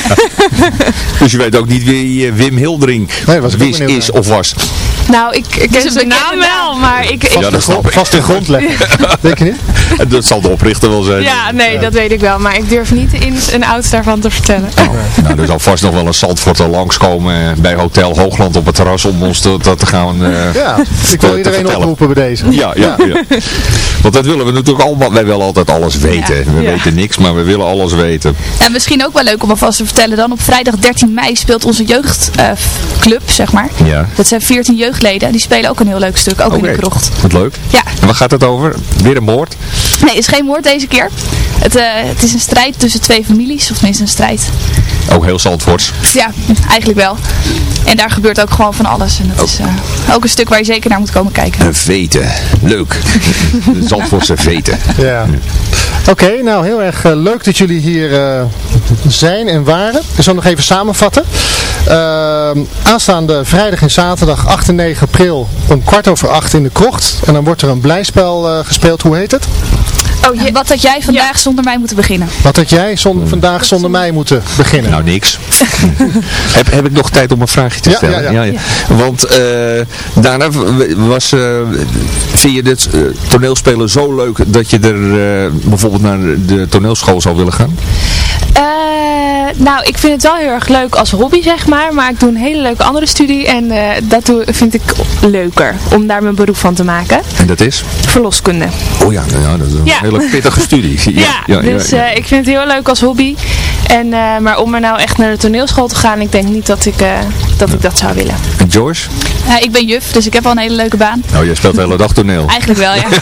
Dus je weet ook niet wie Wim Hildrink Nee, was is of was. Nou, ik, ik ken zijn naam wel, maar ik... ik Ja, dat snap ik. Vast in grond leggen. [LAUGHS] Denk je niet? En [LAUGHS] dat zal de oprichter wel zijn. ja, nee, dat weet ik wel. Maar ik durf niet in een ouds daarvan te vertellen. Nou, er zal vast nog wel een Zandvoorter langskomen eh, bij Hotel Hoogland op het terras om ons te, dat te gaan eh, Ja, ik wil iedereen oproepen bij deze. Ja, ja, ja. [LAUGHS] Want dat willen we natuurlijk allemaal. Wij willen altijd alles weten. Ja. We Ja. weten niks, maar we willen alles weten. En misschien ook wel leuk om alvast te vertellen. Dan op vrijdag 13 mei speelt onze jeugdclub, zeg maar. Ja. Dat zijn 14 jeugdleden. Die spelen ook een heel leuk stuk. Ook in de krocht. Wat leuk. Ja. En waar gaat het over? Weer een moord? Nee, het is geen moord deze keer. Het, eh, het is een strijd tussen twee families. Of tenminste een strijd. Ook heel Zandvoorts. Ja, eigenlijk wel. En daar gebeurt ook gewoon van alles. En dat is eh, ook een stuk waar je zeker naar moet komen kijken. Een veten. Leuk. De [LAUGHS] Zandvoortse veten. Ja. Oké, nou heel erg eh, leuk dat jullie hier eh, zijn en waren. Ik zal nog even samenvatten. Ehm, aanstaande vrijdag en zaterdag 8 en 9 april om kwart over acht in de krocht. En dan wordt er een blijspel eh, gespeeld. Hoe heet het? Oh, je... Wat had jij vandaag zonder mij moeten beginnen? Wat had jij zonder, vandaag zonder mij moeten beginnen? Nou, niks. [LAUGHS] heb, heb ik nog tijd om een vraagje te Ja, stellen? ja, ja. Want eh, daarna was, eh, vind je dit toneelspelen zo leuk dat je er eh, bijvoorbeeld naar de toneelschool zou willen gaan? Eh, nou, ik vind het wel heel erg leuk als hobby, zeg maar. Maar ik doe een hele leuke andere studie. En eh, dat doe, vind ik leuker. Om daar mijn beroep van te maken. En dat is? Verloskunde. Oh ja, nou ja dat is een Ja. hele pittige studie. [LAUGHS] Ja, dus eh, ik vind het heel leuk als hobby. En, eh, maar om er nou echt naar de toneelschool te gaan, ik denk niet dat ik, eh, dat, ik dat zou willen. En Joyce? Eh, ik ben juf, dus ik heb al een hele leuke baan. Nou, jij speelt de hele dag toneel. Eigenlijk wel, ja. [LAUGHS]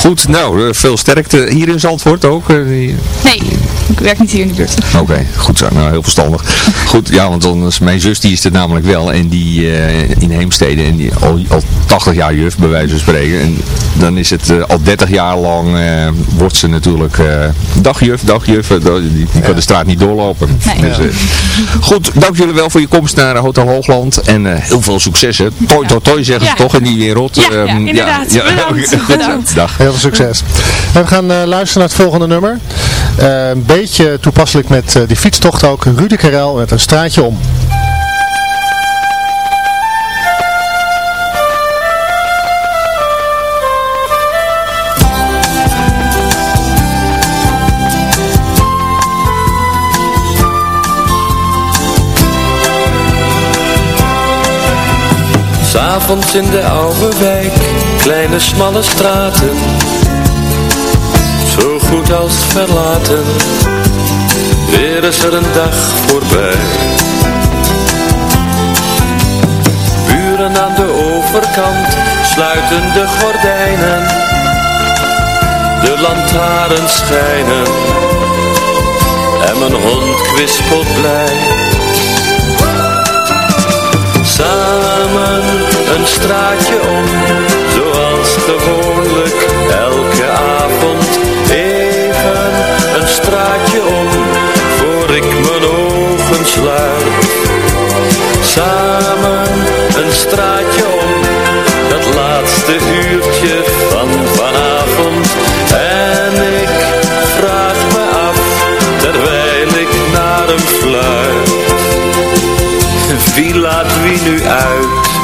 Goed, nou, eh, veel sterkte. Hier in Zandvoort ook? eh, Nee, ik werk niet hier in de buurt. Oké, goed zo. Nou, heel verstandig. Goed, ja, want dan is mijn zus die is er namelijk wel. En die eh, in Heemstede. En die al, al 80 jaar juf, bij wijze van spreken. En dan is het eh, al 30 jaar lang, eh, wordt ze natuurlijk eh, dagjuf, dagjuf. die, die kan de straat niet doorlopen. Nee. Dus, goed, dank jullie wel voor je komst naar Hotel Hoogland. En eh, heel veel succes. Hè. Toi, toi, toi zeggen ze Ja. toch in die wereld. Ja, Ehm, ja, inderdaad. Bedankt, [LAUGHS] Goed, bedankt. Dag. Heel veel succes. En we gaan eh, luisteren naar het volgende nummer. Beetje toepasselijk met eh, die fietstocht ook. Rudy Karel met een straatje om. S'avonds in de oude wijk, kleine smalle straten, goed als verlaten. Weer is er een dag voorbij. Buren aan de overkant sluiten de gordijnen. De lantaarns schijnen En mijn hond kwispelt blij. Samen een straatje om Zoals gewoonlijk elke avond. Een straatje om, voor ik mijn ogen sluit. Samen een straatje om, dat laatste uurtje van vanavond. En ik vraag me af, terwijl ik naar hem fluit. Wie laat wie nu uit?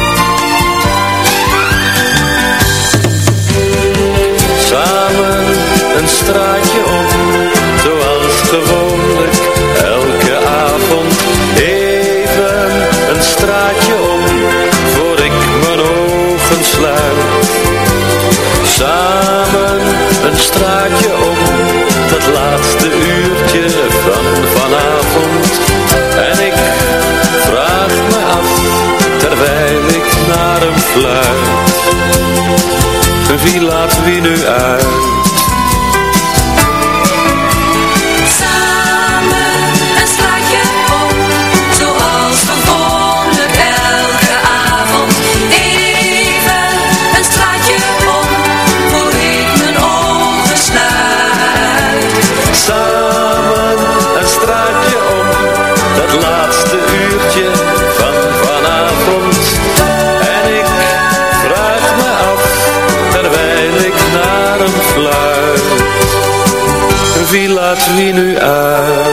straatje op, zoals gewoonlijk elke avond. Even een straatje om, voor ik mijn ogen sluit. Samen een straatje om, dat laatste uurtje van vanavond. En ik vraag me af, terwijl ik naar hem fluit. Wie laat wie nu uit? Nu uit?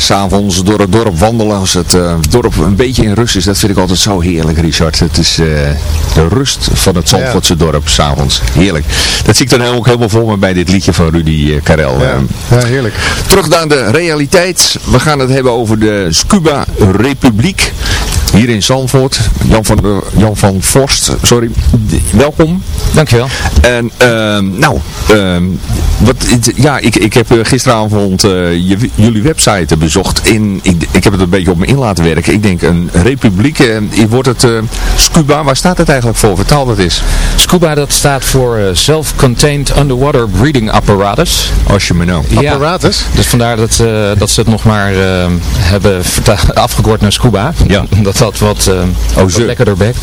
S'avonds door het dorp wandelen als het eh, dorp een beetje in rust is. Dat vind ik altijd zo heerlijk, Richard. Het is eh, de rust van het Zandvoortse dorp s'avonds. Heerlijk. Dat zie ik dan ook helemaal voor me bij dit liedje van Rudy eh, Karel. Ja, ja, heerlijk. Terug naar de realiteit. We gaan het hebben over de Scuba Republiek. Hier in Zandvoort. Jan van, Jan van Vorst, sorry. Welkom. Dankjewel. En ehm, nou, ehm, wat, ja, ik, ik heb eh, gisteravond je, jullie website bezocht. In, ik, ik heb het een beetje op me in laten werken. Ik denk een republiek. eh, wordt het eh, Scuba, waar staat het eigenlijk voor? Vertaal dat eens. Scuba dat staat voor eh, Self-Contained Underwater Breathing Apparatus. Als je me nou. Ja, Apparatus? dus vandaar dat, eh, dat ze het nog maar eh, hebben [LAUGHS] afgekort naar Scuba. Ja. [LAUGHS] Omdat dat wat, eh wat ze. lekkerder bekt.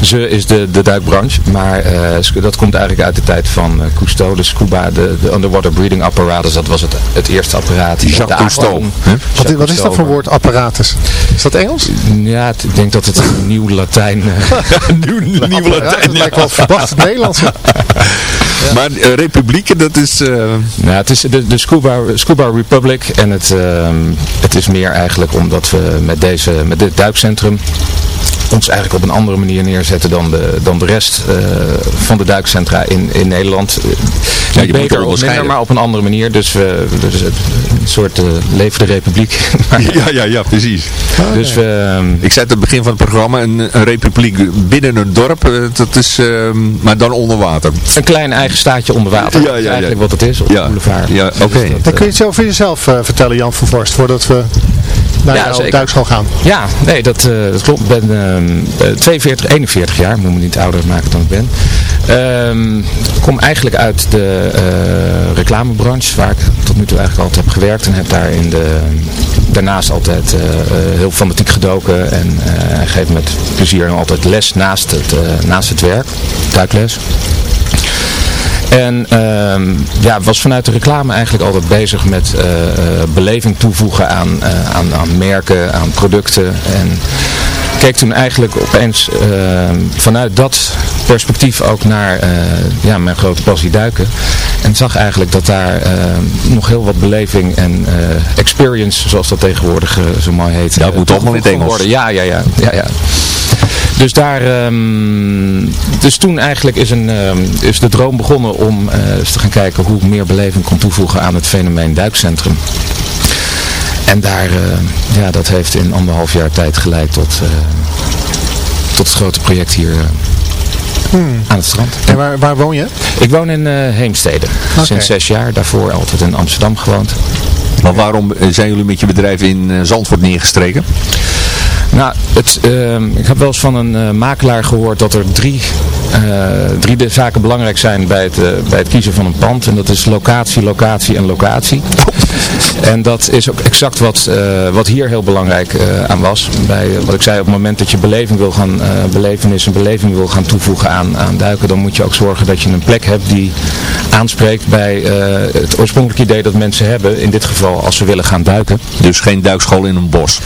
Ze is de, de duikbranche, maar eh, dat komt eigenlijk uit de tijd van Cousteau. De Scuba, de, de Underwater Breathing Apparatus, dat was het, het eerste apparaat. Jacques De Cousteau? Wat, Jacques is- wat is dat voor woord apparatus? Is dat Engels? Ja, ik denk dat het een nieuw Latijn... eh, [LAUGHS] [LAUGHS] Nieuw, nieuwe Apparatus, Latijn. Lijkt wel verdacht Nederlands. [LAUGHS] Maar eh, republieken, dat is... eh, Nou, het is de, de Scuba, Scuba Republic en het, ehm, het is meer eigenlijk omdat we met, deze, met dit duikcentrum ons eigenlijk op een andere manier neerzetten dan de, dan de rest eh, van de duikcentra in, in Nederland. Eh, je Niet moet beter of onderscheiden. minder, maar op een andere manier. Dus, we dus een soort uh, levende republiek. [LAUGHS] ja, ja, ja, precies. dus we, ehm, Ik zei het aan het begin van het programma, een, een republiek binnen een dorp, dat is, ehm, maar dan onder water. een klein eigen staatje onder water. Ja, Dat is ja, ja. eigenlijk wat het is op Ja. de boulevard. Ja, Dus oké. dat, Dan kun je het zo over jezelf eh, vertellen, Jan van Vorst, voordat we naar Ja, jouw duikschool gaan. Ja, nee, dat, eh, dat klopt. Ik ben ehm, eh, 42, 41 jaar. Moet me niet ouder maken dan ik ben. Ehm, Ik kom eigenlijk uit de eh, reclamebranche, waar ik tot nu toe eigenlijk altijd heb gewerkt. En heb daar in de, daarnaast altijd eh, eh, heel fanatiek gedoken. En eh, geef met plezier altijd les naast het, eh, naast het werk. Duikles. En ehm, ja, was vanuit de reclame eigenlijk altijd bezig met eh, eh, beleving toevoegen aan, eh, aan, aan merken, aan producten. En keek toen eigenlijk opeens eh, vanuit dat perspectief ook naar ja, mijn grote passie duiken. En zag eigenlijk dat daar eh, nog heel wat beleving en experience, zoals dat tegenwoordig zo mooi heet. Ja, moet toch wel in het Engels. Worden. Ja, ja, ja. ja, ja. Dus daar, ehm, dus toen eigenlijk is, een, ehm, is de droom begonnen om eens te gaan kijken hoe ik meer beleving kon toevoegen aan het fenomeen duikcentrum. En daar, ja, dat heeft in anderhalf jaar tijd geleid tot, tot het grote project hier Hmm. aan het strand. En waar, waar woon je? Ik woon in uh, Heemstede. Sinds zes jaar. Daarvoor altijd in Amsterdam gewoond. Maar waarom zijn jullie met je bedrijf in Zandvoort neergestreken? Nou, het, uh, ik heb wel eens van een uh, makelaar gehoord dat er drie, drie zaken belangrijk zijn bij het, bij het kiezen van een pand. En dat is locatie, locatie en locatie. [LAUGHS] En dat is ook exact wat, wat hier heel belangrijk aan was. Bij, wat ik zei, op het moment dat je beleving wil gaan, belevenis en beleving wil gaan toevoegen aan, aan duiken, dan moet je ook zorgen dat je een plek hebt die aanspreekt bij het oorspronkelijke idee dat mensen hebben. In dit geval als ze willen gaan duiken. Dus geen duikschool in een bos?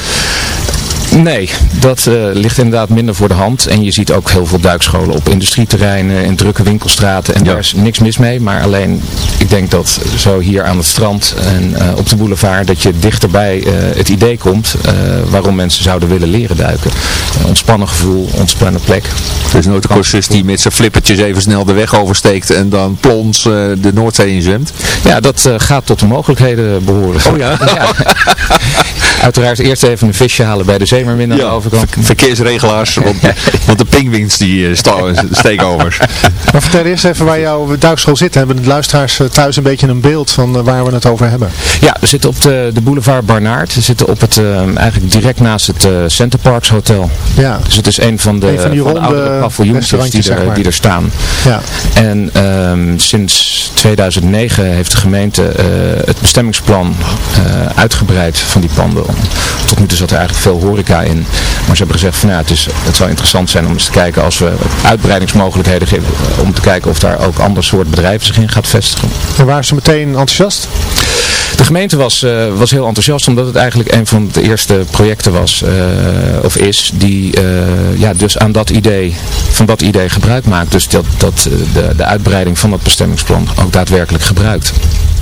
Nee, dat uh, ligt inderdaad minder voor de hand. En je ziet ook heel veel duikscholen op industrieterreinen, in drukke winkelstraten. En daar is niks mis mee. Maar alleen, ik denk dat zo hier aan het strand en uh, op de boulevard, dat je dichterbij uh, het idee komt waarom mensen zouden willen leren duiken. Een ontspannen gevoel, ontspannen plek. Er is nooit een cursist die met zijn flippertjes even snel de weg oversteekt en dan plons de Noordzee inzwemt. Ja, dat gaat tot de mogelijkheden behoren. Oh ja? ja. [LAUGHS] Uiteraard eerst even een visje halen bij de zeemermin aan ja, de overkant. verkeersregelaars, want, [LAUGHS] want de pingwings die steken over. Maar vertel eerst even waar jouw duikschool zit. Hebben de luisteraars thuis een beetje een beeld van waar we het over hebben? Ja, we zitten op de, de boulevard Barnaert. We zitten op het, uh, eigenlijk direct naast het uh, Center Parks Hotel. Ja. Dus het is een van de, een van die van de oudere paviljoens die, er, die er staan. Ja. En um, sinds 2009 heeft de gemeente uh, het bestemmingsplan uitgebreid van die panden. Tot nu toe zat er eigenlijk veel horeca in. Maar ze hebben gezegd van ja, het, is, het zou interessant zijn om eens te kijken als we uitbreidingsmogelijkheden geven. Om te kijken of daar ook ander soort bedrijven zich in gaat vestigen. En waren ze meteen enthousiast? De gemeente was, uh, was heel enthousiast omdat het eigenlijk een van de eerste projecten was, uh, of is, die uh, ja, dus aan dat idee, van dat idee gebruik maakt. Dus dat, dat de, de uitbreiding van dat bestemmingsplan ook daadwerkelijk gebruikt.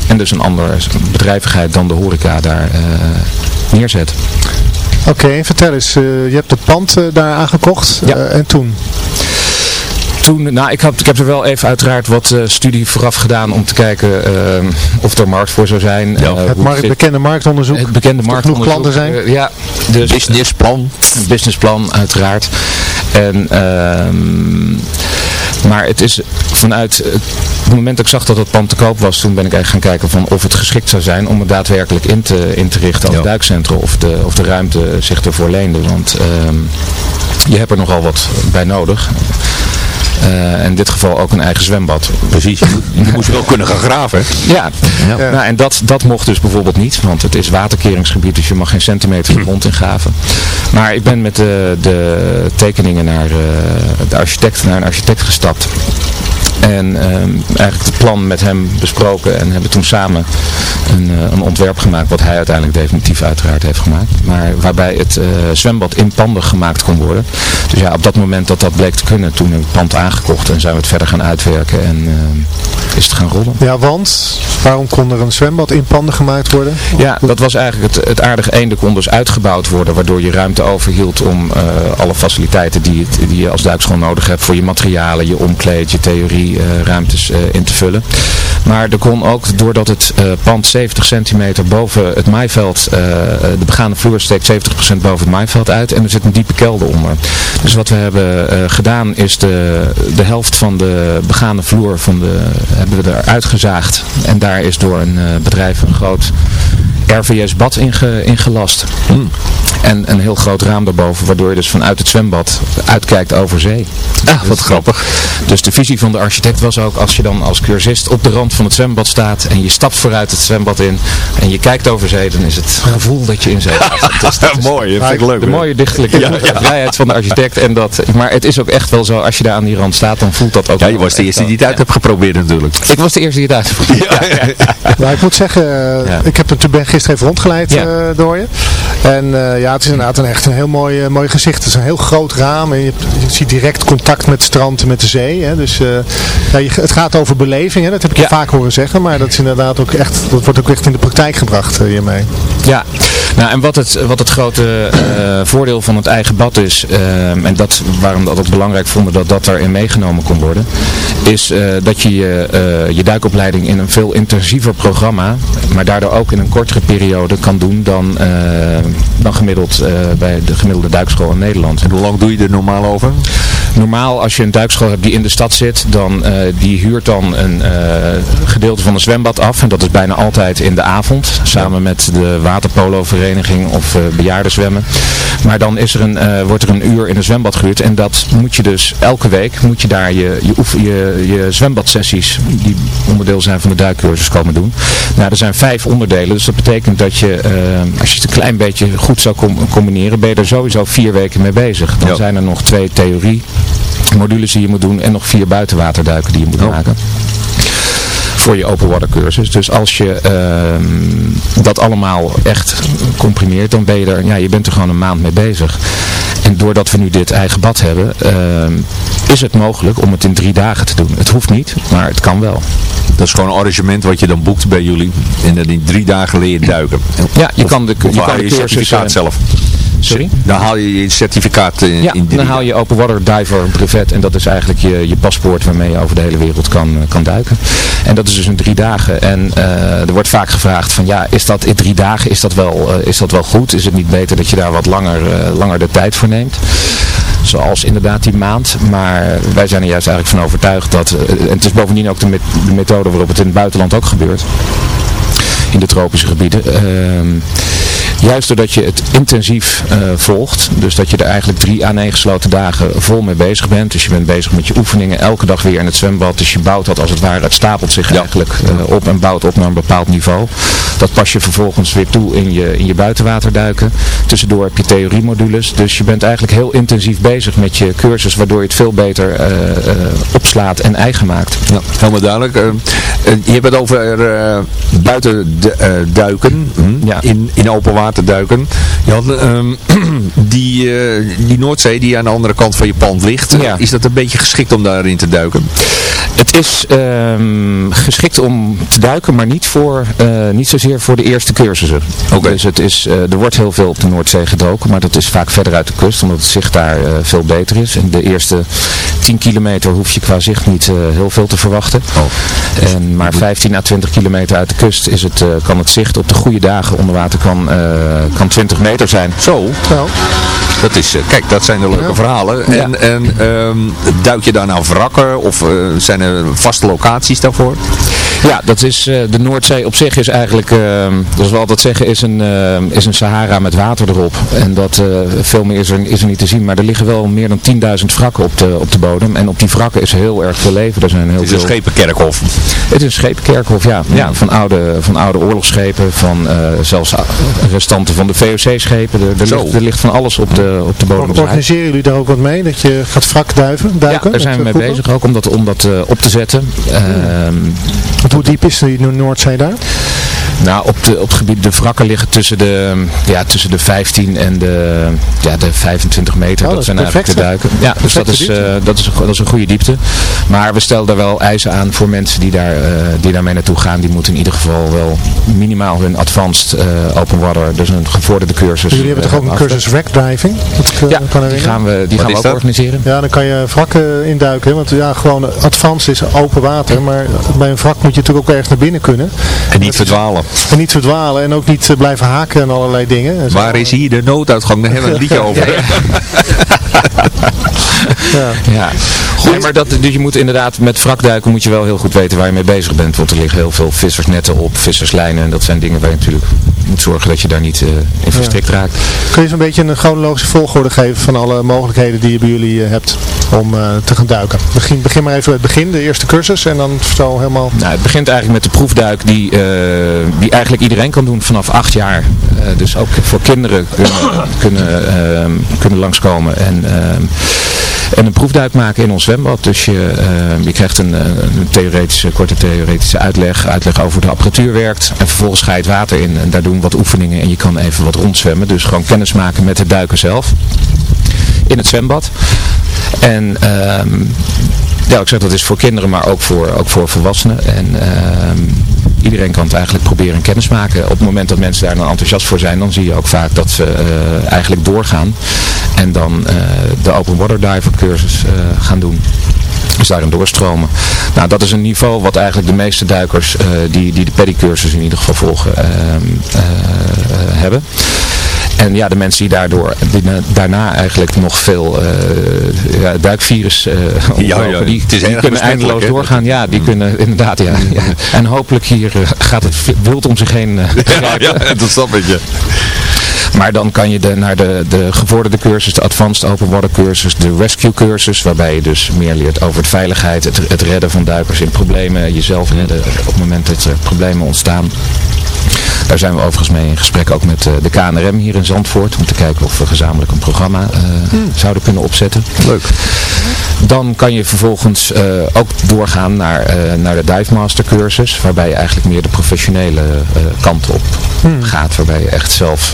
En dus een andere bedrijvigheid dan de horeca daar neerzet. Oké, okay, vertel eens, je hebt het pand daar aangekocht ja. en toen? Toen, nou, ik, had, ik heb er wel even uiteraard wat uh, studie vooraf gedaan om te kijken uh, of er markt voor zou zijn. Ja. Uh, het markt, bekende marktonderzoek. Het bekende marktonderzoek. genoeg klanten zijn. ja, dus businessplan. Een businessplan, uiteraard. En, ehm, maar het is vanuit het moment dat ik zag dat het pand te koop was, toen ben ik eigenlijk gaan kijken van of het geschikt zou zijn om het daadwerkelijk in te, in te richten als ja. duikcentrum. Of de, of de ruimte zich ervoor leende. Want um, je hebt er nogal wat bij nodig. Uh, in dit geval ook een eigen zwembad. Precies, je, moet, je moest wel kunnen gaan graven. Ja, ja. Nou, en dat, dat mocht dus bijvoorbeeld niet, want het is waterkeringsgebied, dus je mag geen centimeter de grond ingraven. Maar ik ben met de, de tekeningen naar uh, de architect, naar een architect gestapt. En um, eigenlijk het plan met hem besproken en hebben toen samen een, uh, een, ontwerp gemaakt wat hij uiteindelijk definitief uiteraard heeft gemaakt. Maar waarbij het uh, zwembad in panden gemaakt kon worden. Dus ja, op dat moment dat dat bleek te kunnen, toen hebben we het pand aangekocht en zijn we het verder gaan uitwerken en uh, is het gaan rollen. Ja, want waarom kon er een zwembad in panden gemaakt worden? Ja, dat was eigenlijk het, het aardige. Er kon dus uitgebouwd worden, waardoor je ruimte overhield om alle faciliteiten die, die je als duikschool nodig hebt voor je materialen, je omkleed, je theorie, ruimtes uh, in te vullen. Maar er kon ook, doordat het uh, pand 70 centimeter boven het maaiveld, de begane vloer steekt 70% boven het maaiveld uit en er zit een diepe kelder onder. Dus wat we hebben gedaan is de, de helft van de begane vloer van de, hebben we eruit gezaagd. En daar is door een bedrijf een groot RVS-bad inge, ingelast. Hmm. En een heel groot raam daarboven, waardoor je dus vanuit het zwembad uitkijkt over zee. Ah, wat grappig. Dus de visie van de architect was ook, als je dan als cursist op de rand van het zwembad staat en je stapt vooruit het zwembad in en je kijkt over zee, dan is het gevoel dat je in zee staat. [LAUGHS] Dus dat is mooi, dat vind ik leuk. De mooie dichtelijke ja, ja. vrijheid van de architect. En dat, maar het is ook echt wel zo, als je daar aan die rand staat, dan voelt dat ook Ja, je was de eerste die het uit hebt geprobeerd natuurlijk. Ik was de eerste die het uit heeft geprobeerd. Ja, Maar ik moet zeggen, ik heb het, ben gisteren even rondgeleid uh, door je. En uh, ja, het is inderdaad een echt een heel mooi, eh, mooi gezicht. Het is een heel groot raam en je, je ziet direct contact met het strand en met de zee. Hè. Dus eh, ja, je- het gaat over beleving, hè. dat heb ik je vaak horen zeggen. Maar dat is inderdaad ook echt, dat wordt ook echt in de praktijk gebracht eh, hiermee. Ja, nou en wat het, wat het grote voordeel van het eigen bad is, ehm, en dat, waarom dat het belangrijk vonden dat dat daarin meegenomen kon worden, is dat je je, je duikopleiding in een veel intensiever programma, maar daardoor ook in een kortere periode kan doen dan, dan gemiddeld eh, bij de gemiddelde duikschool in Nederland. En hoe lang doe je er normaal over? Normaal als je een duikschool hebt die in de stad zit, dan eh, die huurt dan een eh, gedeelte van een zwembad af. En dat is bijna altijd in de avond, samen met de waterpolo-vereniging of eh bejaardenzwemmen. Maar dan is er een, wordt er een uur in een zwembad gehuurd en dat moet je dus elke week, moet je daar je, je, oefen- je, je zwembadsessies, die onderdeel zijn van de duikcursus, komen doen. Nou, er zijn vijf onderdelen, dus dat betekent dat je, als je het een klein beetje goed zou com- combineren, ben je er sowieso vier weken mee bezig. Dan zijn er nog twee theorie modules die je moet doen en nog vier buitenwaterduiken die je moet maken. Voor je open water cursus. Dus als je ehm, dat allemaal echt comprimeert, dan ben je er, ja, je bent er gewoon een maand mee bezig. En doordat we nu dit eigen bad hebben, ehm, is het mogelijk om het in drie dagen te doen. Het hoeft niet, maar het kan wel. Dat is gewoon een arrangement wat je dan boekt bij jullie. En dan in drie dagen leer je duiken. Ja, je Of- kan de, je kan de je cursus... certificaat eh, zelf. Sorry? Dan haal je je certificaat in, Ja, in drie dan haal je open water diver brevet en dat is eigenlijk je, je paspoort waarmee je over de hele wereld kan, eh, kan duiken. En dat is dus in drie dagen. En eh, er wordt vaak gevraagd van ja, is dat in drie dagen, is dat wel, eh, is dat wel goed? Is het niet beter dat je daar wat langer, eh, langer de tijd voor neemt? Zoals inderdaad die maand. Maar wij zijn er juist eigenlijk van overtuigd dat, eh, en het is bovendien ook de, de methode waarop het in het buitenland ook gebeurt in de tropische gebieden. Ehm, juist doordat je het intensief eh, volgt, dus dat je er eigenlijk drie aaneengesloten dagen vol mee bezig bent. Dus je bent bezig met je oefeningen, elke dag weer in het zwembad. Dus je bouwt dat als het ware, het stapelt zich eigenlijk eh, op en bouwt op naar een bepaald niveau. Dat pas je vervolgens weer toe in je, in je buitenwaterduiken. Tussendoor heb je theoriemodules. Dus je bent eigenlijk heel intensief bezig met je cursus, waardoor je het veel beter eh, opslaat en eigen maakt. Ja, helemaal duidelijk. Je hebt het over eh, buiten de- eh, duiken, hm, in, in open water duiken. Jan, ehm, [CLEARS THROAT] die, eh, die Noordzee die aan de andere kant van je pand ligt, eh, is dat een beetje geschikt om daarin te duiken? Het is ehm, geschikt om te duiken, maar niet, voor, eh, niet zozeer voor de eerste cursussen. Dus het is, eh, er wordt heel veel op de Noordzee gedoken, maar dat is vaak verder uit de kust, omdat het zicht daar veel beter is. En de eerste 10 kilometer hoef je qua zicht niet heel veel te verwachten. En maar 15 à 20 kilometer uit de kust is het, kan het zicht op de goede dagen onder water kan, eh, kan 20 meter zijn. Zo. Dat is, eh, kijk, dat zijn de leuke verhalen. En, en ehm, duik je daar nou wrakken of eh, zijn er vaste locaties daarvoor? Ja, dat is, eh, de Noordzee op zich is eigenlijk, eh, zoals we altijd zeggen, is een, eh, is een Sahara met water erop. En dat, eh, veel meer is er, is er niet te zien. Maar er liggen wel meer dan 10.000 wrakken op de, op de bodem. En op die wrakken is heel erg veel leven. Er zijn heel Het is een schepenkerkhof. Het is een schepenkerkhof, ja. ja van, oude, van oude oorlogsschepen, van eh, zelfs restanten van de VOC-schepen. Er, er, Zo. ligt, er ligt van alles op de, op de bodem. Organiseren jullie daar ook wat mee? Dat je gaat wrakduiven, duiken? Ja, daar zijn we mee bezig ook om dat, om dat eh, op te zetten. Want hoe diep is die Noordzee daar? Nou, op, de, op het gebied, de wrakken liggen tussen de, ja, tussen de 15 en de, ja, de 25 meter. Oh, dat, dat zijn eigenlijk de duiken. Ja, dus dat is, eh, dat, is, een- dat is een goede diepte. Maar we stellen daar wel eisen aan voor mensen die, daar, eh, die daarmee naartoe gaan. Die moeten in ieder geval wel minimaal hun advanced eh, open water, dus een gevorderde cursus. Jullie hebben toch ook een cursus wreckdiving? Dat ik, eh, Ja, kan die gaan we, die gaan we ook organiseren. Ja, dan kan je wrakken induiken. hè, Want ja, gewoon advanced is open water. Maar bij een wrak moet je natuurlijk ook ergens naar binnen kunnen. En niet verdwalen. En niet verdwalen. En ook niet eh, blijven haken en allerlei dingen. Waar is hier de nooduitgang? Daar hebben we een liedje over. [LAUGHS] [LAUGHS] Ja. Ja, Nee, maar dat, dus je moet inderdaad met wrakduiken moet je wel heel goed weten waar je mee bezig bent. Want er liggen heel veel vissersnetten op, visserslijnen. En dat zijn dingen waar je natuurlijk moet zorgen dat je daar niet eh, in verstrikt raakt. Kun je zo'n beetje een chronologische volgorde geven van alle mogelijkheden die je bij jullie eh, hebt om eh, te gaan duiken? Begin, begin maar even met het begin, de eerste cursus. En dan zo helemaal... Nou, het begint eigenlijk met de proefduik die, eh, die eigenlijk iedereen kan doen vanaf acht jaar. Eh, dus ook voor kinderen kunnen, kunnen, ehm, kunnen langskomen. En ehm, En een proefduik maken in ons zwembad. Dus je, eh, je krijgt een, een theoretische, korte theoretische uitleg. Uitleg over hoe de apparatuur werkt. En vervolgens ga je het water in. En daar doen we wat oefeningen. En je kan even wat rondzwemmen. Dus gewoon kennis maken met het duiken zelf. In het zwembad. En ehm, ja, ik zeg dat is voor kinderen, maar ook voor, ook voor volwassenen. En ehm, iedereen kan het eigenlijk proberen kennis maken. Op het moment dat mensen daar dan enthousiast voor zijn, dan zie je ook vaak dat ze eh, eigenlijk doorgaan. En dan eh, de open water diver cursus eh, gaan doen. Dus daarin doorstromen. Nou, dat is een niveau wat eigenlijk de meeste duikers die, die de pedicursus in ieder geval volgen ehm, hebben. En ja, de mensen die daardoor die daarna eigenlijk nog veel uh, ja, duikvirus uh, ja, ja, die, die kunnen eindeloos doorgaan. Ja, die kunnen inderdaad, ja. En hopelijk hier uh, gaat het wild om zich heen [LAUGHS] ja, dat snap ik. Maar dan kan je de, naar de, de gevorderde cursus, de advanced open water cursus, de rescue cursus, waarbij je dus meer leert over de veiligheid, het, het redden van duikers in problemen, jezelf redden op het moment dat er problemen ontstaan. Daar zijn we overigens mee in gesprek ook met de KNRM hier in Zandvoort. Om te kijken of we gezamenlijk een programma uh, hmm. zouden kunnen opzetten. Leuk. Dan kan je vervolgens uh, ook doorgaan naar, uh, naar de Dive Master cursus. Waarbij je eigenlijk meer de professionele kant op hmm. gaat. Waarbij je echt zelf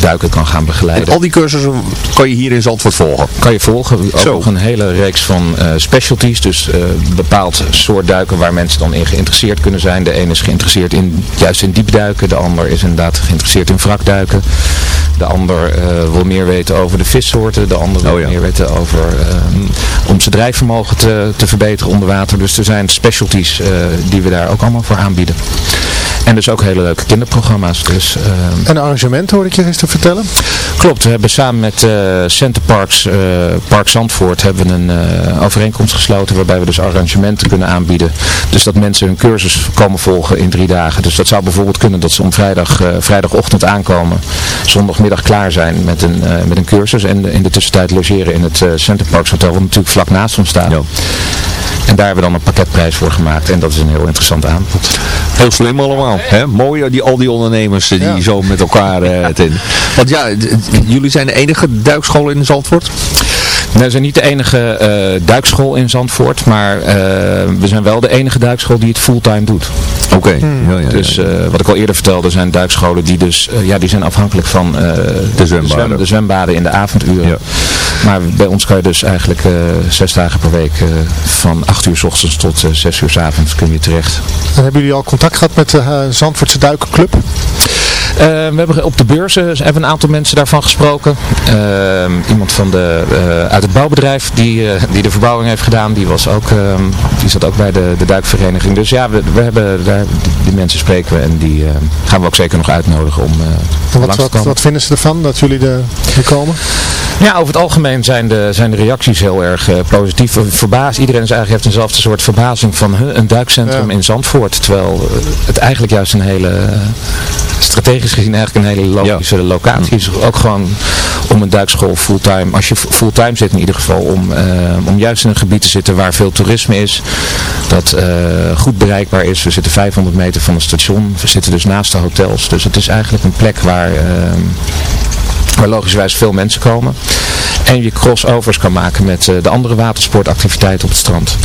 duiken kan gaan begeleiden. En al die cursussen kan je hier in Zandvoort volgen? Kan je volgen. Ook Zo. nog een hele reeks van specialties. Dus bepaald soort duiken waar mensen dan in geïnteresseerd kunnen zijn. De ene is geïnteresseerd in, juist in diepduiken. De ander is inderdaad geïnteresseerd in wrakduiken. De ander uh, wil meer weten over de vissoorten. De ander wil oh ja. meer weten over uh, om zijn drijfvermogen te, te verbeteren onder water. Dus er zijn specialties uh, die we daar ook allemaal voor aanbieden. En dus ook hele leuke kinderprogramma's. Dus, een arrangement hoorde ik je eens te vertellen? Klopt, we hebben samen met uh, Center Parks, uh, Park Zandvoort, hebben we een uh, overeenkomst gesloten waarbij we dus arrangementen kunnen aanbieden. Dus dat mensen hun cursus komen volgen in drie dagen. Dus dat zou bijvoorbeeld kunnen dat ze om vrijdag, vrijdagochtend aankomen, zondagmiddag klaar zijn met een, met een cursus en in de tussentijd logeren in het Center Parks Hotel, wat natuurlijk vlak naast ons staat. Ja. En daar hebben we dan een pakketprijs voor gemaakt. En dat is een heel interessant aanbod. Heel slim allemaal. Hè? Mooi die, al die ondernemers die ja. zo met elkaar... Uh, ten... Want ja, jullie zijn de enige duikschool in Zandvoort? We zijn niet de enige uh, duikschool in Zandvoort, maar uh, we zijn wel de enige duikschool die het fulltime doet. Oké. Okay. Hmm. Ja, ja, dus uh, wat ik al eerder vertelde, zijn duikscholen die dus, ja, die zijn afhankelijk van de, zwembaden. Zwem, de zwembaden in de avonduren. Maar bij ons kan je dus eigenlijk zes dagen per week van 8 uur s ochtends tot 6 uur s avonds kun je terecht. En hebben jullie al contact gehad met de Zandvoortse Duikenclub? Uh, we hebben op de beurzen hebben een aantal mensen daarvan gesproken. Uh, iemand van de, uh, uit het bouwbedrijf die, die de verbouwing heeft gedaan, die, was ook, ehm, die zat ook bij de, de duikvereniging. Dus ja, we, we hebben daar, die, die, mensen spreken we en die gaan we ook zeker nog uitnodigen om wat, wat, wat, vinden ze ervan dat jullie er, komen? Ja, over het algemeen zijn de, zijn de reacties heel erg positief. Verbaas, iedereen is eigenlijk heeft eenzelfde soort verbazing van een duikcentrum ja. in Zandvoort. Terwijl het eigenlijk juist een hele strategisch gezien eigenlijk een hele logische ja. locatie is. Ook gewoon om een duikschool fulltime, als je fulltime zit in ieder geval, om, uh, om juist in een gebied te zitten waar veel toerisme is. Dat uh, goed bereikbaar is. We zitten 500 meter van het station. We zitten dus naast de hotels. Dus het is eigenlijk een plek waar... Uh, waar logischerwijs veel mensen komen. En je crossovers kan maken met de andere watersportactiviteiten op het strand.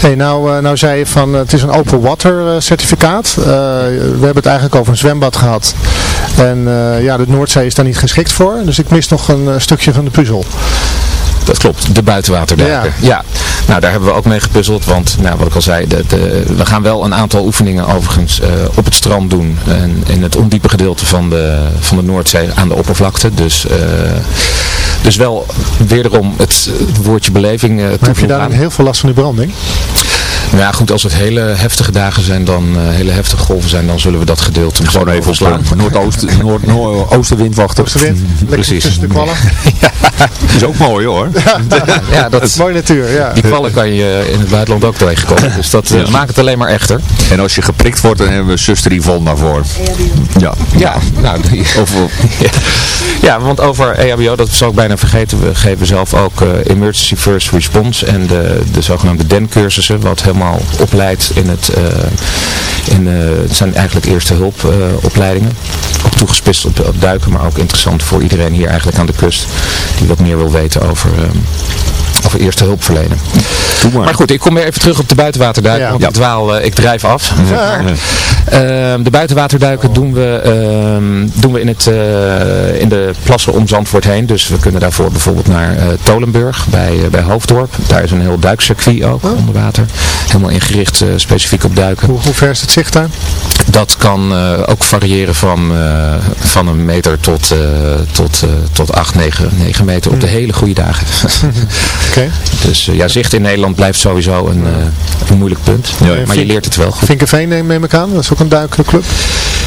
Hey, nou, uh, nou zei je van het is een open water certificaat. Uh, we hebben het eigenlijk over een zwembad gehad. En ja, de Noordzee is daar niet geschikt voor. Dus ik mis nog een stukje van de puzzel. Dat klopt, de buitenwaterduiken. Ja. ja. nou daar hebben we ook mee gepuzzeld, want nou, wat ik al zei, de, de, we gaan wel een aantal oefeningen overigens uh, op het strand doen. En in het ondiepe gedeelte van de, van de Noordzee aan de oppervlakte. Dus, dus wel wederom het, het woordje beleving uh, Heb je daar aan. heel veel last van die branding? Nou ja, goed, als het hele heftige dagen zijn, dan uh, hele heftige golven zijn, dan zullen we dat gedeelte gewoon even slaan. Noordoosten, Noord, Noord, oostenwind [LAUGHS] wachten. Oostenwind, precies. tussen de kwallen. [LAUGHS] ja, [LAUGHS] is ook mooi hoor. Ja, ja dat is mooie natuur. Ja. Die kwallen kan je in het buitenland ook tegenkomen. Dus dat uh, maakt het alleen maar echter. En als je geprikt wordt, dan hebben we zuster Yvonne daarvoor. Ja. Ja, nou, die, over, ja, want over EHBO, dat zou ik bijna vergeten, we geven zelf ook uh, Emergency First Response en de, de zogenaamde DEN-cursussen, wat helemaal opleidt in het, uh, in, uh, het zijn eigenlijk eerste hulpopleidingen. ook toegespitst op, op, duiken, maar ook interessant voor iedereen hier eigenlijk aan de kust, die wat meer wil weten over over eerste hulp verlenen. Maar. goed, ik kom weer even terug op de buitenwaterduik, want ik, dwaal, ik drijf af. Ehm, de buitenwaterduiken doen we, ehm, doen we in, het, in de plassen om Zandvoort heen. Dus we kunnen daarvoor bijvoorbeeld naar Tolenburg bij, bij Hoofddorp. Daar is een heel duikcircuit ook oh. onder water. Helemaal ingericht specifiek op duiken. Hoe, hoe ver is het zicht daar? Dat kan ook variëren van, van een meter tot, tot, tot 8, 9, 9 meter op de hmm. hele goede dagen. [LAUGHS] Oké. Dus ja, zicht in Nederland blijft sowieso een, een moeilijk punt. maar je leert het wel goed. Vinkenveen neem ik aan, dat is ook een duikclub.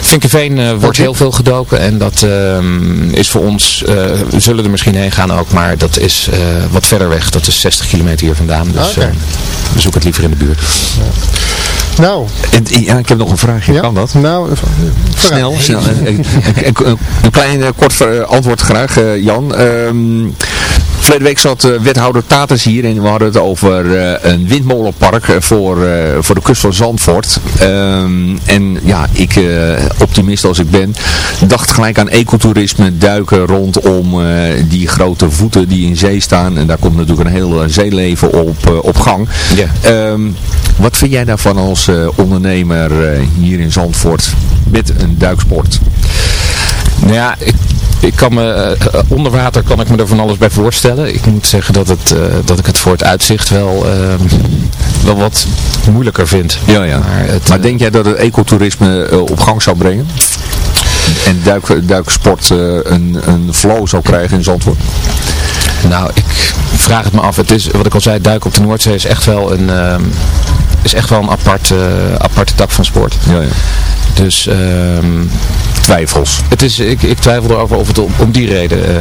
Vinkenveen wordt heel veel gedoken en dat ehm, is voor ons, we zullen er misschien heen gaan ook, maar dat is wat verder weg. Dat is 60 kilometer hier vandaan. Dus we zoeken het liever in de buurt. Nou. ja, ik heb nog een vraagje. Kan dat? Nou, snel. snel. [LAUGHS] een, een, een, klein kort antwoord graag, Jan. Um, Verleden week zat uh, wethouder Taters hier en we hadden het over uh, een windmolenpark voor, uh, voor de kust van Zandvoort. Um, en ja, ik, optimist als ik ben, dacht gelijk aan ecotourisme, duiken rondom die grote voeten die in zee staan. En daar komt natuurlijk een heel zeeleven op, op gang. Yeah. Um, wat vind jij daarvan als ondernemer hier in Zandvoort met een duiksport? Nou ja, ik ik kan me, uh, onder water kan ik me er van alles bij voorstellen. Ik moet zeggen dat, het, uh, dat ik het voor het uitzicht wel, uh, wel wat moeilijker vind. Ja, ja. Maar, het, maar denk jij dat het ecotourisme op gang zou brengen? En duik, duiksport een, een flow zou krijgen in Zandvoort? Nou, ik vraag het me af. Het is, wat ik al zei, duiken op de Noordzee is echt wel een, ehm, is echt wel een apart, aparte tak van sport. Ja, ja. Dus... Um, twijfels. Het is, ik, ik twijfel erover of het om, om die reden uh,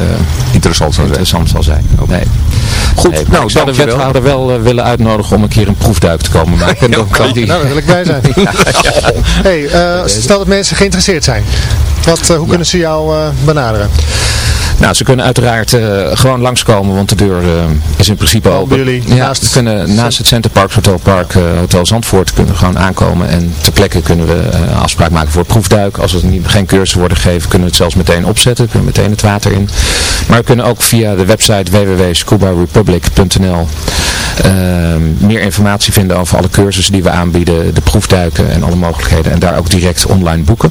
interessant, zal interessant zal zijn. Nee. Goed, nee, nou, ik zou de wethouder wel uh, willen uitnodigen om een keer een proefduik te komen [LAUGHS] maken. ja, dan kan die... Nou, daar wil ik bij zijn. ja, [LAUGHS] hey, uh, stel dat mensen geïnteresseerd zijn. Wat, hoe kunnen ze jou benaderen? Nou, ze kunnen uiteraard uh, gewoon langskomen, want de deur uh, is in principe open. jullie ja, naast, kunnen naast het Centerparks Hotel Park, uh, Hotel Zandvoort, kunnen gewoon aankomen. En ter plekke kunnen we afspraak maken voor het proefduik. Als er niet, geen cursussen worden gegeven, kunnen we het zelfs meteen opzetten. Kunnen we meteen het water in. Maar we kunnen ook via de website www.scubarepublic.nl meer informatie vinden over alle cursussen die we aanbieden, de proefduiken en alle mogelijkheden. En daar ook direct online boeken.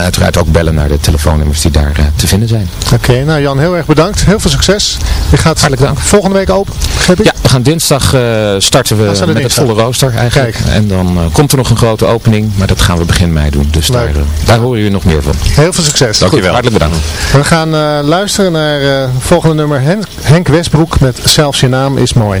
En uiteraard ook bellen naar de telefoonnummers die daar te vinden zijn. Oké, nou Jan, heel erg bedankt. Heel veel succes. Je gaat Hartelijk dank. volgende week open, Ja, we gaan dinsdag uh, starten we met dinsdag. het volle rooster eigenlijk. Kijk. En dan uh, komt er nog een grote opening, maar dat gaan we begin mei doen. Dus daar, uh, daar horen jullie nog meer van. Heel veel succes. Dankjewel. Hartelijk bedankt. We gaan luisteren naar het volgende nummer. Henk, Henk Westbroek met Zelfs je naam is mooi.